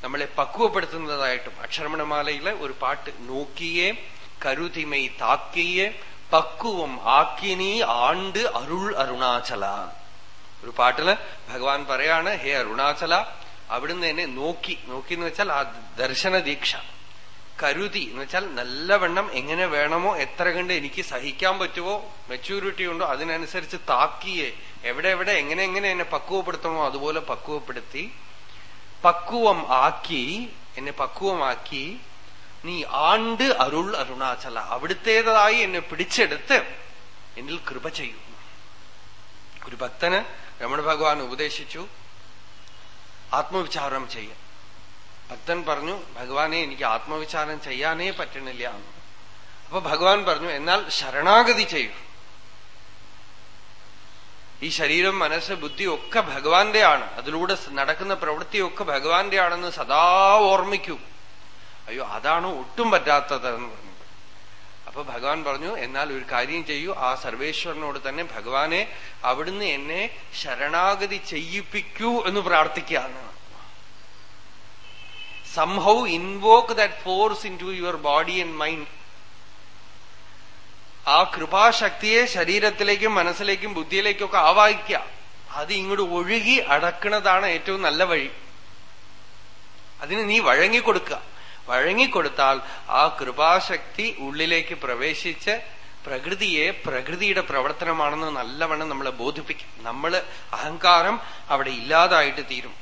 നമ്മളെ പക്വപ്പെടുത്തുന്നതായിട്ടും അക്ഷരമണമാലയിലെ ഒരു പാട്ട് നോക്കിയേ കരുതിമൈ താക്കിയേ പക്വം ആക്കിനി ആണ്ട് അരുൾ അരുണാചല. ഒരു പാട്ടിൽ ഭഗവാൻ പറയാണ് ഹേ അരുണാചല അവിടുന്ന് എന്നെ നോക്കി. നോക്കി എന്ന് വെച്ചാൽ ആ ദർശന ദീക്ഷ. കരുതി എന്ന് വെച്ചാൽ നല്ലവണ്ണം എങ്ങനെ വേണമോ എത്ര കണ്ട് എനിക്ക് സഹിക്കാൻ പറ്റുമോ മെച്യൂരിറ്റി ഉണ്ടോ അതിനനുസരിച്ച് താക്കിയെ എവിടെ എവിടെ എങ്ങനെ എങ്ങനെ എന്നെ പക്വപ്പെടുത്തണോ അതുപോലെ പക്വപ്പെടുത്തി പക്വം ആക്കി എന്നെ പക്വമാക്കി നീ ആണ്ട് അരുൾ അരുണാചല അവിടുത്തേതായി എന്നെ പിടിച്ചെടുത്ത് എന്നിൽ കൃപ ചെയ്യൂ. ഒരു ഭക്തന് രമണ ഭഗവാൻ ഉപദേശിച്ചു ആത്മവിചാരം ചെയ്യ. ഭക്തൻ പറഞ്ഞു ഭഗവാനെ എനിക്ക് ആത്മവിചാരം ചെയ്യാനേ പറ്റണില്ല. അപ്പൊ ഭഗവാൻ പറഞ്ഞു എന്നാൽ ശരണാഗതി ചെയ്യൂ. ഈ ശരീരം മനസ്സ് ബുദ്ധി ഒക്കെ ഭഗവാന്റെ ആണ് അതിലൂടെ നടക്കുന്ന പ്രവൃത്തിയൊക്കെ ഭഗവാന്റെ ആണെന്ന് സദാ ഓർമ്മിക്കൂ. അയ്യോ അതാണ് ഒട്ടും പറ്റാത്തത് എന്ന് പറഞ്ഞു. അപ്പൊ ഭഗവാൻ പറഞ്ഞു എന്നാൽ ഒരു കാര്യം ചെയ്യൂ. ആ സർവേശ്വരനോട് തന്നെ ഭഗവാനെ അവിടുന്ന് എന്നെ ശരണാഗതി ചെയ്യിപ്പിക്കൂ എന്ന് പ്രാർത്ഥിക്കുകയാണ്. Somehow invoke that force into your body and mind ആ കൃപാശക്തിയെ ശരീരത്തിലേക്കും മനസ്സിലേക്കും ബുദ്ധിയിലേക്കും ഒക്കെ ആവാഹിക്കുക. അത് ഇങ്ങോട്ട് ഒഴുകി അടക്കുന്നതാണ് ഏറ്റവും നല്ല വഴി. അതിന് നീ വഴങ്ങിക്കൊടുക്കുക. വഴങ്ങിക്കൊടുത്താൽ ആ കൃപാശക്തി ഉള്ളിലേക്ക് പ്രവേശിച്ച് പ്രകൃതിയെ പ്രകൃതിയുടെ പ്രവർത്തനമാണെന്ന് നല്ലവണ്ണം നമ്മളെ ബോധിപ്പിക്കും. നമ്മൾ അഹങ്കാരം അവിടെ ഇല്ലാതായിട്ട് തീരും.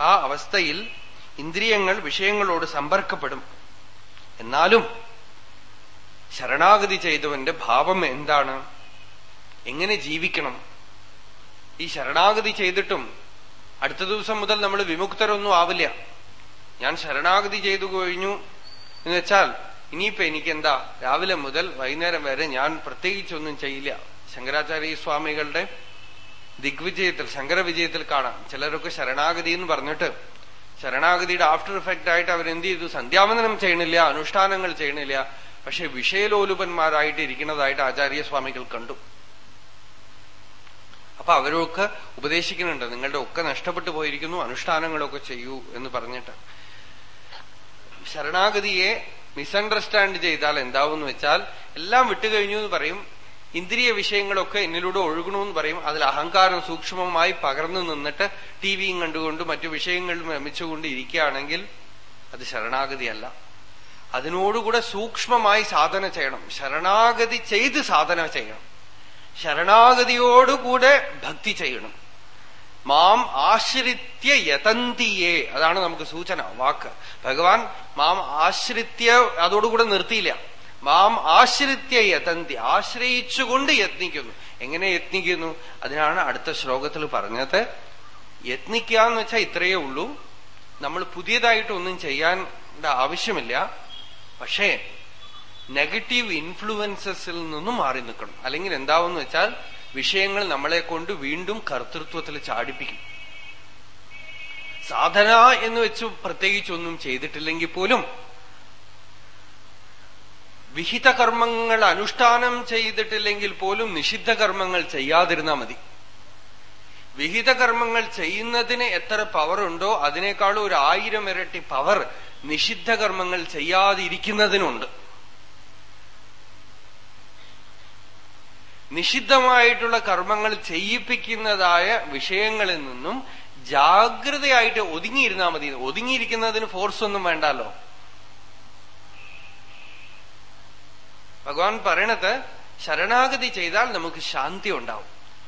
ആ അവസ്ഥയിൽ ഇന്ദ്രിയങ്ങൾ വിഷയങ്ങളോട് സമ്പർക്കപ്പെടും. എന്നാലും ശരണാഗതി ചെയ്തവന്റെ ഭാവം എന്താണ്? എങ്ങനെ ജീവിക്കണം? ഈ ശരണാഗതി ചെയ്തിട്ടും അടുത്ത ദിവസം മുതൽ നമ്മൾ വിമുക്തരൊന്നും ആവില്ല. ഞാൻ ശരണാഗതി ചെയ്തു കഴിഞ്ഞു എന്ന് വെച്ചാൽ ഇനിയിപ്പോ എനിക്കെന്താ? രാവിലെ മുതൽ വൈകുന്നേരം വരെ ഞാൻ പ്രത്യേകിച്ചൊന്നും ചെയ്യില്ല. ശങ്കരാചാര്യ സ്വാമികളുടെ ദിഗ്വിജയത്തിൽ ശങ്കരവിജയത്തിൽ കാണാം. ചിലരൊക്കെ ശരണാഗതി എന്ന് പറഞ്ഞിട്ട് ശരണാഗതിയുടെ ആഫ്റ്റർ ഇഫക്റ്റ് ആയിട്ട് അവരെന്ത് ചെയ്തു? സന്ധ്യാവന്ദനം ചെയ്യണില്ല അനുഷ്ഠാനങ്ങൾ ചെയ്യണില്ല. പക്ഷെ വിഷയലോലുപന്മാരായിട്ട് ഇരിക്കുന്നതായിട്ട് ആചാര്യസ്വാമികൾ കണ്ടു. അപ്പൊ അവരൊക്കെ ഉപദേശിക്കുന്നുണ്ട് നിങ്ങളുടെ ഒക്കെ നഷ്ടപ്പെട്ടു പോയിരിക്കുന്നു അനുഷ്ഠാനങ്ങളൊക്കെ ചെയ്യൂ എന്ന് പറഞ്ഞിട്ട്. ശരണാഗതിയെ മിസ്അണ്ടർസ്റ്റാൻഡ് ചെയ്താൽ എന്താവും വെച്ചാൽ എല്ലാം വിട്ടുകഴിഞ്ഞു എന്ന് പറയും ഇന്ദ്രിയ വിഷയങ്ങളൊക്കെ എന്നിലൂടെ ഒഴുകണമെന്ന് പറയും അതിൽ അഹങ്കാരം സൂക്ഷ്മമായി പകർന്നു നിന്നിട്ട് ടി വിയും കണ്ടുകൊണ്ട് മറ്റു വിഷയങ്ങളിൽ രമിച്ചുകൊണ്ട് ഇരിക്കുകയാണെങ്കിൽ അത് ശരണാഗതിയല്ല. അതിനോടുകൂടെ സൂക്ഷ്മമായി സാധന ചെയ്യണം. ശരണാഗതി ചെയ്ത് സാധന ചെയ്യണം. ശരണാഗതിയോടുകൂടെ ഭക്തി ചെയ്യണം. മാം ആശ്രിത്യ യതന്തിയേ. അതാണ് നമുക്ക് സൂചന വാക്ക്. ഭഗവാൻ മാം ആശ്രിത്യ അതോടുകൂടെ നിർത്തിയില്ല. മാം ആശ്രിത്യ യതന്തി ആശ്രയിച്ചുകൊണ്ട് യത്നിക്കുന്നു. എങ്ങനെ യത്നിക്കുന്നു? അതിനാണ് അടുത്ത ശ്ലോകത്തിൽ പറഞ്ഞത്. യത്നിക്കുക എന്ന് വെച്ചാൽ ഇത്രയേ ഉള്ളൂ. നമ്മൾ പുതിയതായിട്ടൊന്നും ചെയ്യാൻ ആവശ്യമില്ല. പക്ഷേ നെഗറ്റീവ് ഇൻഫ്ലുവൻസസിൽ നിന്നും മാറി നിൽക്കണം. അല്ലെങ്കിൽ എന്താവെന്ന് വെച്ചാൽ വിഷയങ്ങൾ നമ്മളെ കൊണ്ട് വീണ്ടും കർത്തൃത്വത്തിൽ ചാടിപ്പിക്കും. സാധന എന്ന് വെച്ച് പ്രത്യേകിച്ചൊന്നും ചെയ്തിട്ടില്ലെങ്കിൽ പോലും വിഹിത കർമ്മങ്ങൾ അനുഷ്ഠാനം ചെയ്തിട്ടില്ലെങ്കിൽ പോലും നിഷിദ്ധ കർമ്മങ്ങൾ ചെയ്യാതിരുന്നാൽ മതി. വിഹിത കർമ്മങ്ങൾ ചെയ്യുന്നതിന് എത്ര പവർ ഉണ്ടോ അതിനേക്കാളും ഒരു ആയിരം ഇരട്ടി പവർ നിഷിദ്ധ കർമ്മങ്ങൾ ചെയ്യാതിരിക്കുന്നതിനുണ്ട്. നിഷിദ്ധമായിട്ടുള്ള കർമ്മങ്ങൾ ചെയ്യിപ്പിക്കുന്നതായ വിഷയങ്ങളിൽ നിന്നും ജാഗ്രതയായിട്ട് ഒതുങ്ങിയിരുന്നാൽ മതി. ഒതുങ്ങിയിരിക്കുന്നതിന് ഫോഴ്സ് ഒന്നും വേണ്ടല്ലോ. ഭഗവാൻ പറയണത് ശരണാഗതി ചെയ്താൽ നമുക്ക് ശാന്തി ഉണ്ടാവും.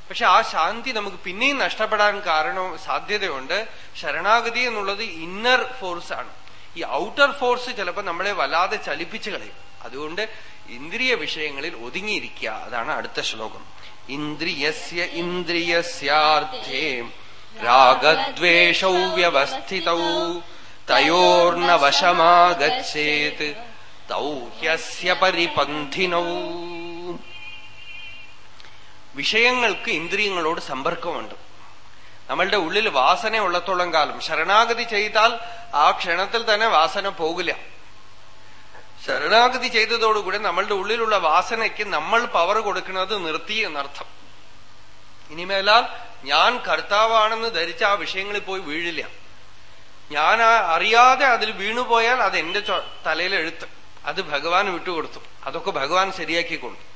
പക്ഷെ ആ ശാന്തി നമുക്ക് പിന്നെയും നഷ്ടപ്പെടാൻ കാരണം സാധ്യതയുണ്ട്. ശരണാഗതി എന്നുള്ളത് ഇന്നർ ഫോഴ്സ് ആണ്. ഈ ഔട്ടർ ഫോഴ്സ് ചിലപ്പോൾ നമ്മളെ വല്ലാതെ ചലിപ്പിച്ചു കളയും. അതുകൊണ്ട് ഇന്ദ്രിയ വിഷയങ്ങളിൽ ഒതുങ്ങിയിരിക്കുക. അതാണ് അടുത്ത ശ്ലോകം. ഇന്ദ്രിയസ്യ ഇന്ദ്രിയസ്യാർത്ഥേ രാഗദ്വേഷൗ വ്യവസ്ഥിതൗ തയോർണ വശമാഗച്ഛേത് തൗ ഹ്യസ്യ പരിപന്ഥിനൗ വിഷയങ്ങൾക്ക് ഇന്ദ്രിയങ്ങളോട് സമ്പർക്കമുണ്ട്. നമ്മളുടെ ഉള്ളിൽ വാസന ഉള്ളത്തോളം കാലം. ശരണാഗതി ചെയ്താൽ ആ ക്ഷണത്തിൽ തന്നെ വാസന പോകില്ല. ശരണാഗതി ചെയ്തതോടുകൂടി നമ്മളുടെ ഉള്ളിലുള്ള വാസനയ്ക്ക് നമ്മൾ പവർ കൊടുക്കുന്നത് നിർത്തി എന്നർത്ഥം. ഇനിമേലാൽ ഞാൻ കർത്താവാണെന്ന് ധരിച്ച ആ വിഷയങ്ങളിൽ പോയി വീഴില്ല. ഞാൻ അറിയാതെ അതിൽ വീണുപോയാൽ അത് എന്റെ തലയിൽ എഴുത്ത് അത് ഭഗവാൻ വിട്ടുകൊടുത്തു. അതൊക്കെ ഭഗവാൻ ശരിയാക്കിക്കൊണ്ടു.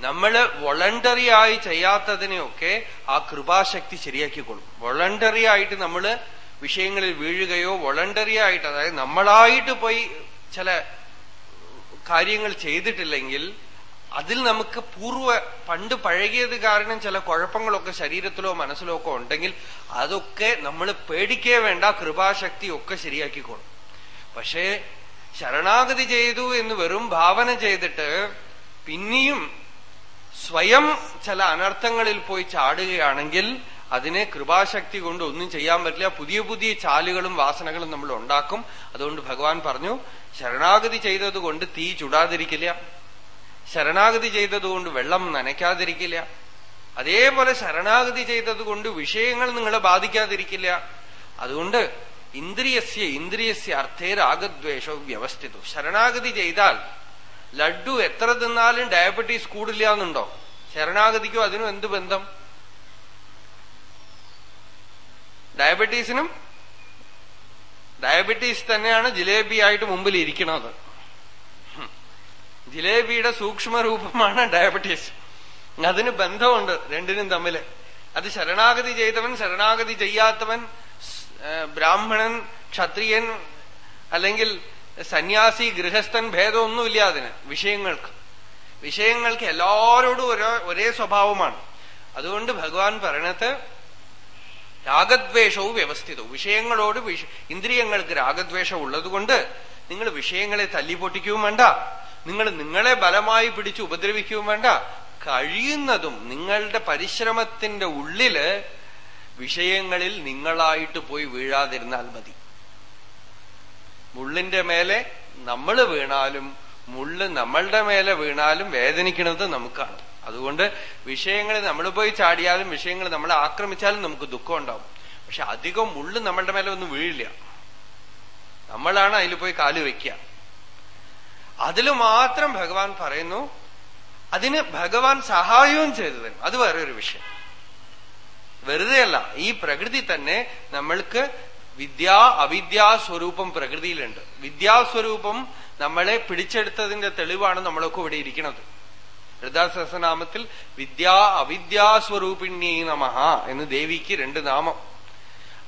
നമ്മൾ വോളണ്ടറി ആയി ചെയ്യാത്തതിനെയൊക്കെ ആ കൃപാശക്തി ശരിയാക്കിക്കൊള്ളും വോളണ്ടറി ആയിട്ട് നമ്മൾ വിഷയങ്ങളിൽ വീഴുകയോ വോളണ്ടറി ആയിട്ട് അതായത് നമ്മളായിട്ട് പോയി ചില കാര്യങ്ങൾ ചെയ്തിട്ടില്ലെങ്കിൽ അതിൽ നമുക്ക് പൂർവ പണ്ട് പഴകിയത് കാരണം ചില കുഴപ്പങ്ങളൊക്കെ ശരീരത്തിലോ മനസ്സിലോ ഒക്കെ ഉണ്ടെങ്കിൽ അതൊക്കെ നമ്മൾ പേടിക്കേ വേണ്ട കൃപാശക്തി ഒക്കെ ശരിയാക്കിക്കോളും പക്ഷേ ശരണാഗതി ചെയ്തു എന്ന് വെറും ഭാവന ചെയ്തിട്ട് പിന്നെയും സ്വയം ചില അനർത്ഥങ്ങളിൽ പോയി ചാടുകയാണെങ്കിൽ അതിനെ കൃപാശക്തി കൊണ്ട് ഒന്നും ചെയ്യാൻ പറ്റില്ല. പുതിയ പുതിയ ചാലുകളും വാസനകളും നമ്മൾ ഉണ്ടാക്കും. അതുകൊണ്ട് ഭഗവാൻ പറഞ്ഞു ശരണാഗതി ചെയ്തതുകൊണ്ട് തീ ചുടാതിരിക്കില്ല. ശരണാഗതി ചെയ്തതുകൊണ്ട് വെള്ളം നനയ്ക്കാതിരിക്കില്ല. അതേപോലെ ശരണാഗതി ചെയ്തതുകൊണ്ട് വിഷയങ്ങൾ നിങ്ങളെ ബാധിക്കാതിരിക്കില്ല. അതുകൊണ്ട് ഇന്ദ്രിയസ്യ ഇന്ദ്രിയസ്യ അർത്ഥേ രാഗദ്വേഷോ വ്യവസ്ഥിതു. ശരണാഗതി ചെയ്താൽ ലഡു എത്ര തിന്നാലും ഡയബറ്റീസ് കൂടില്ല എന്നുണ്ടോ? ശരണാഗതിക്കും അതിനും എന്ത് ബന്ധം? ഡയബറ്റീസിനും ഡയബറ്റീസ് തന്നെയാണ് ജിലേബി ആയിട്ട് മുമ്പിൽ ഇരിക്കുന്നത് ജിലേബിയുടെ സൂക്ഷ്മരൂപമാണ് ഡയബറ്റീസ്. അതിന് ബന്ധമുണ്ട് രണ്ടിനും തമ്മിൽ അത് ശരണാഗതി ചെയ്തവൻ ശരണാഗതി ചെയ്യാത്തവൻ ബ്രാഹ്മണൻ ക്ഷത്രിയൻ അല്ലെങ്കിൽ സന്യാസി ഗൃഹസ്ഥൻ ഭേദമൊന്നുമില്ല അതിന്. വിഷയങ്ങൾക്ക്. വിഷയങ്ങൾക്ക് എല്ലാവരോടും ഒരേ ഒരേ സ്വഭാവമാണ്. അതുകൊണ്ട് ഭഗവാൻ പറയണത് രാഗദ്വേഷവും വ്യവസ്ഥിതവും. വിഷയങ്ങളോട് ഇന്ദ്രിയങ്ങൾക്ക് രാഗദ്വേഷം ഉള്ളതുകൊണ്ട് നിങ്ങൾ വിഷയങ്ങളെ തല്ലിപ്പൊട്ടിക്കുകയും വേണ്ട. നിങ്ങൾ നിങ്ങളെ ബലമായി പിടിച്ച് ഉപദ്രവിക്കുകയും വേണ്ട. കഴിയുന്നതും നിങ്ങളുടെ പരിശ്രമത്തിന്റെ ഉള്ളിൽ വിഷയങ്ങളിൽ നിങ്ങളായിട്ട് പോയി വീഴാതിരുന്നാൽ മതി. മുള്ളിന്റെ മേലെ നമ്മൾ വീണാലും മുള്ള് നമ്മളുടെ മേലെ വീണാലും വേദനിക്കുന്നത് നമുക്കാണ്. അതുകൊണ്ട് വിഷയങ്ങളിൽ നമ്മൾ പോയി ചാടിയാലും വിഷയങ്ങൾ നമ്മളെ ആക്രമിച്ചാലും നമുക്ക് ദുഃഖം ഉണ്ടാവും. പക്ഷെ അധികം മുള്ള് നമ്മളുടെ മേലെ ഒന്നും വീഴില്ല. നമ്മളാണ് അതിൽ പോയി കാൽ വയ്ക്കുക അതിൽ മാത്രം ഭഗവാൻ പറയുന്നു അതിന് ഭഗവാൻ സഹായവും ചെയ്തു തരും അത് വേറെ ഒരു വിഷയം. വെറുതെയല്ല ഈ പ്രകൃതി തന്നെ നമ്മൾക്ക് വിദ്യാ അവിദ്യാ സ്വരൂപം പ്രകൃതിയിലുണ്ട്. വിദ്യാസ്വരൂപം നമ്മളെ പിടിച്ചെടുത്തതിന്റെ തെളിവാണ് നമ്മളൊക്കെ ഇവിടെ ഇരിക്കുന്നത്. ഹൃദാസഹസ്രനാമത്തിൽ വിദ്യാ അവിദ്യാസ്വരൂപിണീ നമഹ എന്ന് ദേവിക്ക് രണ്ട് നാമം.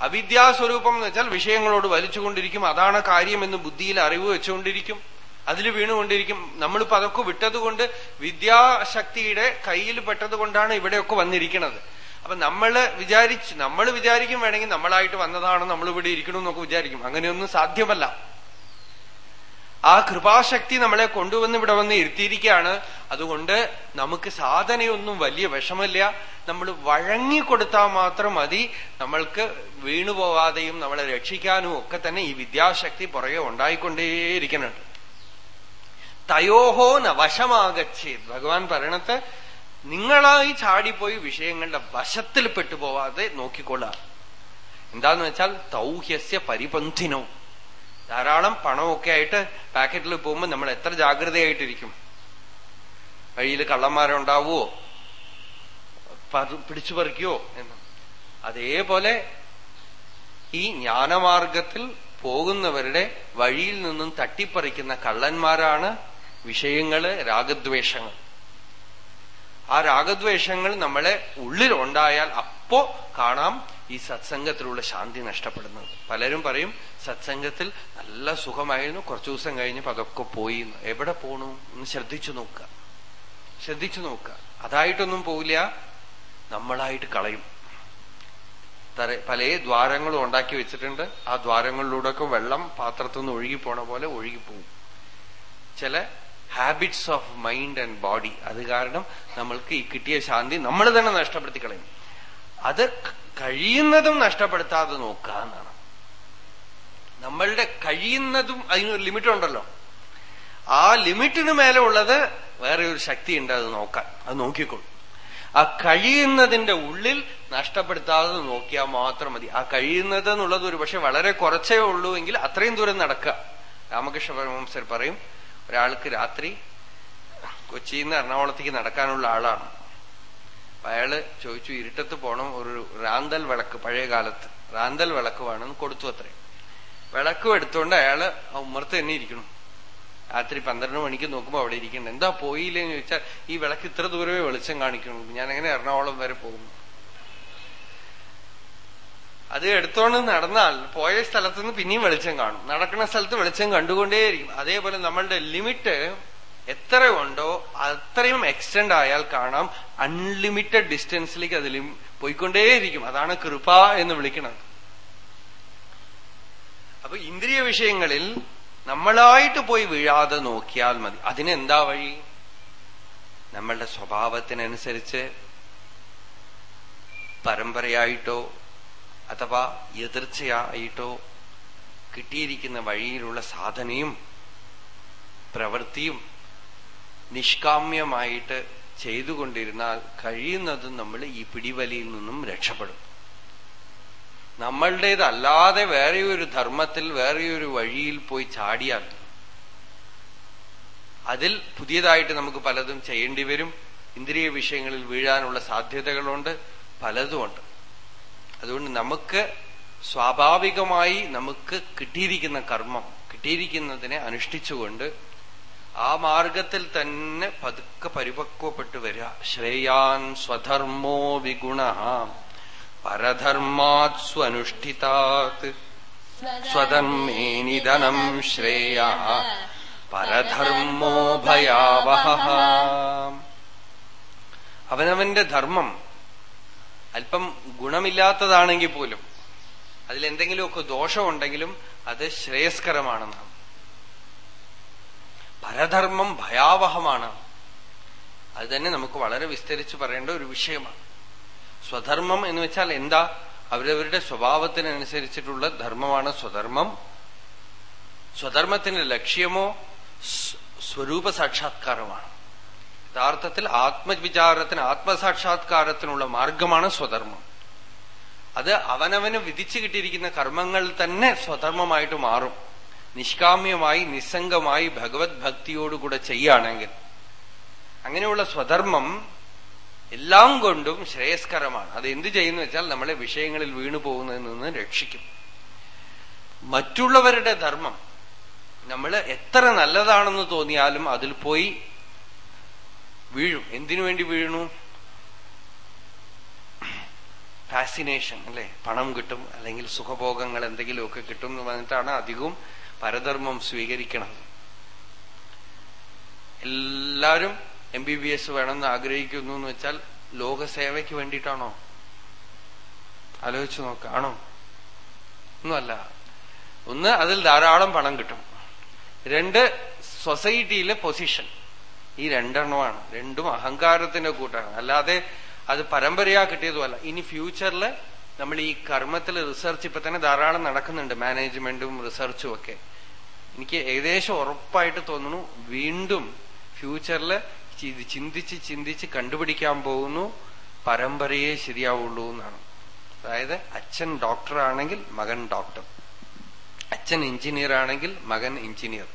അവിദ്യാസ്വരൂപം എന്ന് വെച്ചാൽ വിഷയങ്ങളോട് വലിച്ചുകൊണ്ടിരിക്കും. അതാണ് കാര്യമെന്ന് ബുദ്ധിയിൽ അറിവ് വെച്ചുകൊണ്ടിരിക്കും. അതിൽ വീണുകൊണ്ടിരിക്കും. നമ്മളിപ്പോ അതൊക്കെ വിട്ടതുകൊണ്ട് വിദ്യാശക്തിയുടെ കയ്യിൽ പെട്ടതുകൊണ്ടാണ് ഇവിടെയൊക്കെ വന്നിരിക്കുന്നത്. അപ്പൊ നമ്മൾ വിചാരിച്ച് നമ്മൾ വിചാരിക്കും വേണമെങ്കിൽ നമ്മളായിട്ട് വന്നതാണ് നമ്മൾ ഇവിടെ ഇരിക്കണം ഇരിക്കണമെന്നൊക്കെ വിചാരിക്കും. അങ്ങനെയൊന്നും സാധ്യമല്ല. ആ കൃപാശക്തി നമ്മളെ കൊണ്ടുവന്ന് ഇവിടെ വന്ന് ഇരുത്തിയിരിക്കുകയാണ്. അതുകൊണ്ട് നമുക്ക് സാധനയൊന്നും വലിയ വിഷമല്ല നമ്മൾ വഴങ്ങിക്കൊടുത്താൽ മാത്രം മതി. നമ്മൾക്ക് വീണുപോവാതെയും നമ്മളെ രക്ഷിക്കാനും ഒക്കെ തന്നെ ഈ വിദ്യാശക്തി പുറകെ ഉണ്ടായിക്കൊണ്ടേയിരിക്കുന്നുണ്ട്. തയോഹോ ന വശമാകച്ചേ ഭഗവാൻ പറയണത് നിങ്ങളായി ചാടിപ്പോയി വിഷയങ്ങളുടെ വശത്തിൽ പെട്ടുപോവാതെ നോക്കിക്കൊള്ളാം എന്താന്ന് വെച്ചാൽ തൗഹ്യസ്യ പരിപന്ഥിനോ ധാരാളം പണമൊക്കെ ആയിട്ട് പാക്കറ്റിൽ പോകുമ്പോൾ നമ്മൾ എത്ര ജാഗ്രതയായിട്ടിരിക്കും? വഴിയിൽ കള്ളന്മാരുണ്ടാവുമോ പിടിച്ചു പറിക്കുവോ എന്ന്. അതേപോലെ ഈ ജ്ഞാനമാർഗത്തിൽ പോകുന്നവരുടെ വഴിയിൽ നിന്നും തട്ടിപ്പറിക്കുന്ന കള്ളന്മാരാണ് വിഷയങ്ങൾ രാഗദ്വേഷങ്ങൾ. ആ രാഗദ്വേഷങ്ങൾ നമ്മളെ ഉള്ളിലുണ്ടായാൽ അപ്പോ കാണാം ഈ സത്സംഗത്തിലുള്ള ശാന്തി നഷ്ടപ്പെടുന്നത്. പലരും പറയും സത്സംഗത്തിൽ നല്ല സുഖമായിരുന്നു കുറച്ചു ദിവസം കഴിഞ്ഞ് അതൊക്കെ പോയി എവിടെ പോണു? എന്ന് ശ്രദ്ധിച്ചു നോക്കുക. ശ്രദ്ധിച്ചു നോക്കുക. അതായിട്ടൊന്നും പോവില്ല. നമ്മളായിട്ട് കളയും. പല ദ്വാരങ്ങളും ഉണ്ടാക്കി വെച്ചിട്ടുണ്ട്. ആ ദ്വാരങ്ങളിലൂടെയൊക്കെ വെള്ളം പാത്രത്തിൽ നിന്ന് പോണ പോലെ ഒഴുകിപ്പോവും ചില habits of mind and body അത് കാരണം നമ്മൾക്ക് ഈ കിട്ടിയ ശാന്തി നമ്മൾ തന്നെ നഷ്ടപ്പെടുത്തി കളയും. അത് കഴിയുന്നതും നഷ്ടപ്പെടുത്താതെ നോക്കുക എന്നാണ്. നമ്മളുടെ കഴിയുന്നതും അതിനൊരു ലിമിറ്റുണ്ടല്ലോ ആ ലിമിറ്റിന് മേലെ ഉള്ളത് വേറെ ഒരു ശക്തി ഉണ്ട് അത് നോക്കാൻ. അത് നോക്കിക്കോളും. ആ കഴിയുന്നതിന്റെ ഉള്ളിൽ നഷ്ടപ്പെടുത്താതെ നോക്കിയാൽ മാത്രം മതി. ആ കഴിയുന്നത് എന്നുള്ളത് ഒരു പക്ഷെ വളരെ കുറച്ചേ ഉള്ളൂ എങ്കിൽ അത്രയും ദൂരം നടക്കുക. രാമകൃഷ്ണ പരമംസർ പറയും ഒരാൾക്ക് രാത്രി കൊച്ചിയിൽ നിന്ന് എറണാകുളത്തേക്ക് നടക്കാനുള്ള ആളാണ്. അയാൾ ചോദിച്ചു ഇരുട്ടത്ത് പോണം ഒരു റാന്തൽ വിളക്ക് പഴയ കാലത്ത് റാന്തൽ വിളക്ക് വേണമെന്ന് കൊടുത്തു അത്രേ. വിളക്കും എടുത്തുകൊണ്ട് അയാൾ ആ ഉമ്മർത്ത് തന്നെ ഇരിക്കണം. രാത്രി പന്ത്രണ്ട് മണിക്ക് നോക്കുമ്പോ അവിടെ ഇരിക്കണം എന്താ പോയില്ലേന്ന് ചോദിച്ചാൽ ഈ വിളക്ക് ഇത്ര ദൂരമേ വെളിച്ചം കാണിക്കണം ഞാൻ എങ്ങനെ എറണാകുളം വരെ പോകും അത് എടുത്തോണ്ട് നടന്നാൽ പോയ സ്ഥലത്തുനിന്ന് പിന്നെയും വെളിച്ചം കാണും. നടക്കുന്ന സ്ഥലത്ത് വെളിച്ചം കണ്ടുകൊണ്ടേയിരിക്കും. അതേപോലെ നമ്മളുടെ ലിമിറ്റ് എത്ര ഉണ്ടോ അത്രയും എക്സ്റ്റെൻഡ് ആയാൽ കാണാം. അൺലിമിറ്റഡ് ഡിസ്റ്റൻസിലേക്ക് അതിൽ പോയിക്കൊണ്ടേയിരിക്കും. അതാണ് കൃപ എന്ന് വിളിക്കുന്നത്. അപ്പൊ ഇന്ദ്രിയ വിഷയങ്ങളിൽ നമ്മളായിട്ട് പോയി വീഴാതെ നോക്കിയാൽ മതി. അതിനെന്താ വഴി? നമ്മളുടെ സ്വഭാവത്തിനനുസരിച്ച് പരമ്പരയായിട്ടോ അഥവാ എതിർച്ചയായിട്ടോ കിട്ടിയിരിക്കുന്ന വഴിയിലുള്ള സാധനയും പ്രവൃത്തിയും നിഷ്കാമ്യമായിട്ട് ചെയ്തുകൊണ്ടിരുന്നാൽ കഴിയുന്നതും നമ്മൾ ഈ പിടിവലിയിൽ നിന്നും രക്ഷപ്പെടും. നമ്മളുടേതല്ലാതെ വേറെയൊരു ധർമ്മത്തിൽ വേറെയൊരു വഴിയിൽ പോയി ചാടിയാൽ അതിൽ പുതിയതായിട്ട് നമുക്ക് പലതും ചെയ്യേണ്ടി വരും. ഇന്ദ്രിയ വിഷയങ്ങളിൽ വീഴാനുള്ള സാധ്യതകളുണ്ട് പലതുമുണ്ട് അതുകൊണ്ട് നമുക്ക് സ്വാഭാവികമായി നമുക്ക് കിട്ടിയിരിക്കുന്ന കർമ്മം കിട്ടിയിരിക്കുന്നതിനെ അനുഷ്ഠിച്ചുകൊണ്ട് ആ മാർഗത്തിൽ തന്നെ പതുക്കെ പരിപക്വപ്പെട്ടു വരിക. ശ്രേയാൻ സ്വധർമ്മോ വിഗുണ പരധർമാത് സ്വനുഷ്ഠിതാത്. നിധനം ശ്രേയ പരധർമ്മോ ഭയാവഹ. അവനവന്റെ ധർമ്മം അല്പം ഗുണമില്ലാത്തതാണെങ്കിൽ പോലും അതിലെന്തെങ്കിലുമൊക്കെ ദോഷമുണ്ടെങ്കിലും അത് ശ്രേയസ്കരമാണെന്നാണ് പരധർമ്മം ഭയാവഹമാണ്. അത് തന്നെ നമുക്ക് വളരെ വിസ്തരിച്ച് പറയേണ്ട ഒരു വിഷയമാണ്. സ്വധർമ്മം എന്ന് വെച്ചാൽ എന്താ? അവരവരുടെ സ്വഭാവത്തിനനുസരിച്ചിട്ടുള്ള ധർമ്മമാണ് സ്വധർമ്മം. സ്വധർമ്മത്തിന്റെ ലക്ഷ്യമോ സ്വരൂപ സാക്ഷാത്കാരമാണ് യഥാർത്ഥത്തിൽ ആത്മവിചാരത്തിന് ആത്മസാക്ഷാത്കാരത്തിനുള്ള മാർഗമാണ് സ്വധർമ്മം. അത് അവനവന് വിധിച്ചു കിട്ടിയിരിക്കുന്ന കർമ്മങ്ങൾ തന്നെ സ്വധർമ്മമായിട്ട് മാറും. നിഷ്കാമ്യമായി നിസ്സംഗമായി ഭഗവത് ഭക്തിയോടുകൂടെ ചെയ്യുകയാണെങ്കിൽ അങ്ങനെയുള്ള സ്വധർമ്മം എല്ലാം കൊണ്ടും ശ്രേയസ്കരമാണ്. അത് എന്ത് ചെയ്യുന്നു വെച്ചാൽ നമ്മളെ വിഷയങ്ങളിൽ വീണു പോകുന്നതിൽ നിന്ന് രക്ഷിക്കും. മറ്റുള്ളവരുടെ ധർമ്മം നമ്മൾ എത്ര നല്ലതാണെന്ന് തോന്നിയാലും അതിൽ പോയി വീഴും. എന്തിനു വേണ്ടി വീഴുന്നു? ഫാസിനേഷൻ അല്ലെ? പണം കിട്ടും അല്ലെങ്കിൽ സുഖഭോഗങ്ങൾ എന്തെങ്കിലുമൊക്കെ കിട്ടും എന്ന് പറഞ്ഞിട്ടാണ് അധികവും പരധർമ്മം സ്വീകരിക്കണം എല്ലാവരും എം ബി ബി എസ് വേണമെന്ന് ആഗ്രഹിക്കുന്നു എന്ന് വെച്ചാൽ ലോകസേവയ്ക്ക് വേണ്ടിയിട്ടാണോ? ആലോചിച്ചു നോക്ക. ആണോ? ഒന്നുമല്ല. ഒന്ന് അതിൽ ധാരാളം പണം കിട്ടും. രണ്ട് സൊസൈറ്റിയിലെ പൊസിഷൻ ഈ രണ്ടെണ്ണമാണ്. രണ്ടും അഹങ്കാരത്തിന്റെ കൂട്ടാണ്. അല്ലാതെ അത് പരമ്പരയാ കിട്ടിയതുമല്ല. ഇനി ഫ്യൂച്ചറിൽ നമ്മൾ ഈ കർമ്മത്തിൽ റിസർച്ച് ഇപ്പൊ തന്നെ ധാരാളം നടക്കുന്നുണ്ട്. മാനേജ്മെന്റും റിസർച്ചും ഒക്കെ. എനിക്ക് ഏകദേശം ഉറപ്പായിട്ട് തോന്നുന്നു വീണ്ടും ഫ്യൂച്ചറിൽ ചിന്തിച്ച് ചിന്തിച്ച് കണ്ടുപിടിക്കാൻ പോകുന്നു. പരമ്പരയെ ശരിയാവുള്ളൂ എന്നാണ്. അതായത് അച്ഛൻ ഡോക്ടർ ആണെങ്കിൽ മകൻ ഡോക്ടർ അച്ഛൻ എഞ്ചിനീയർ ആണെങ്കിൽ മകൻ എഞ്ചിനീയർ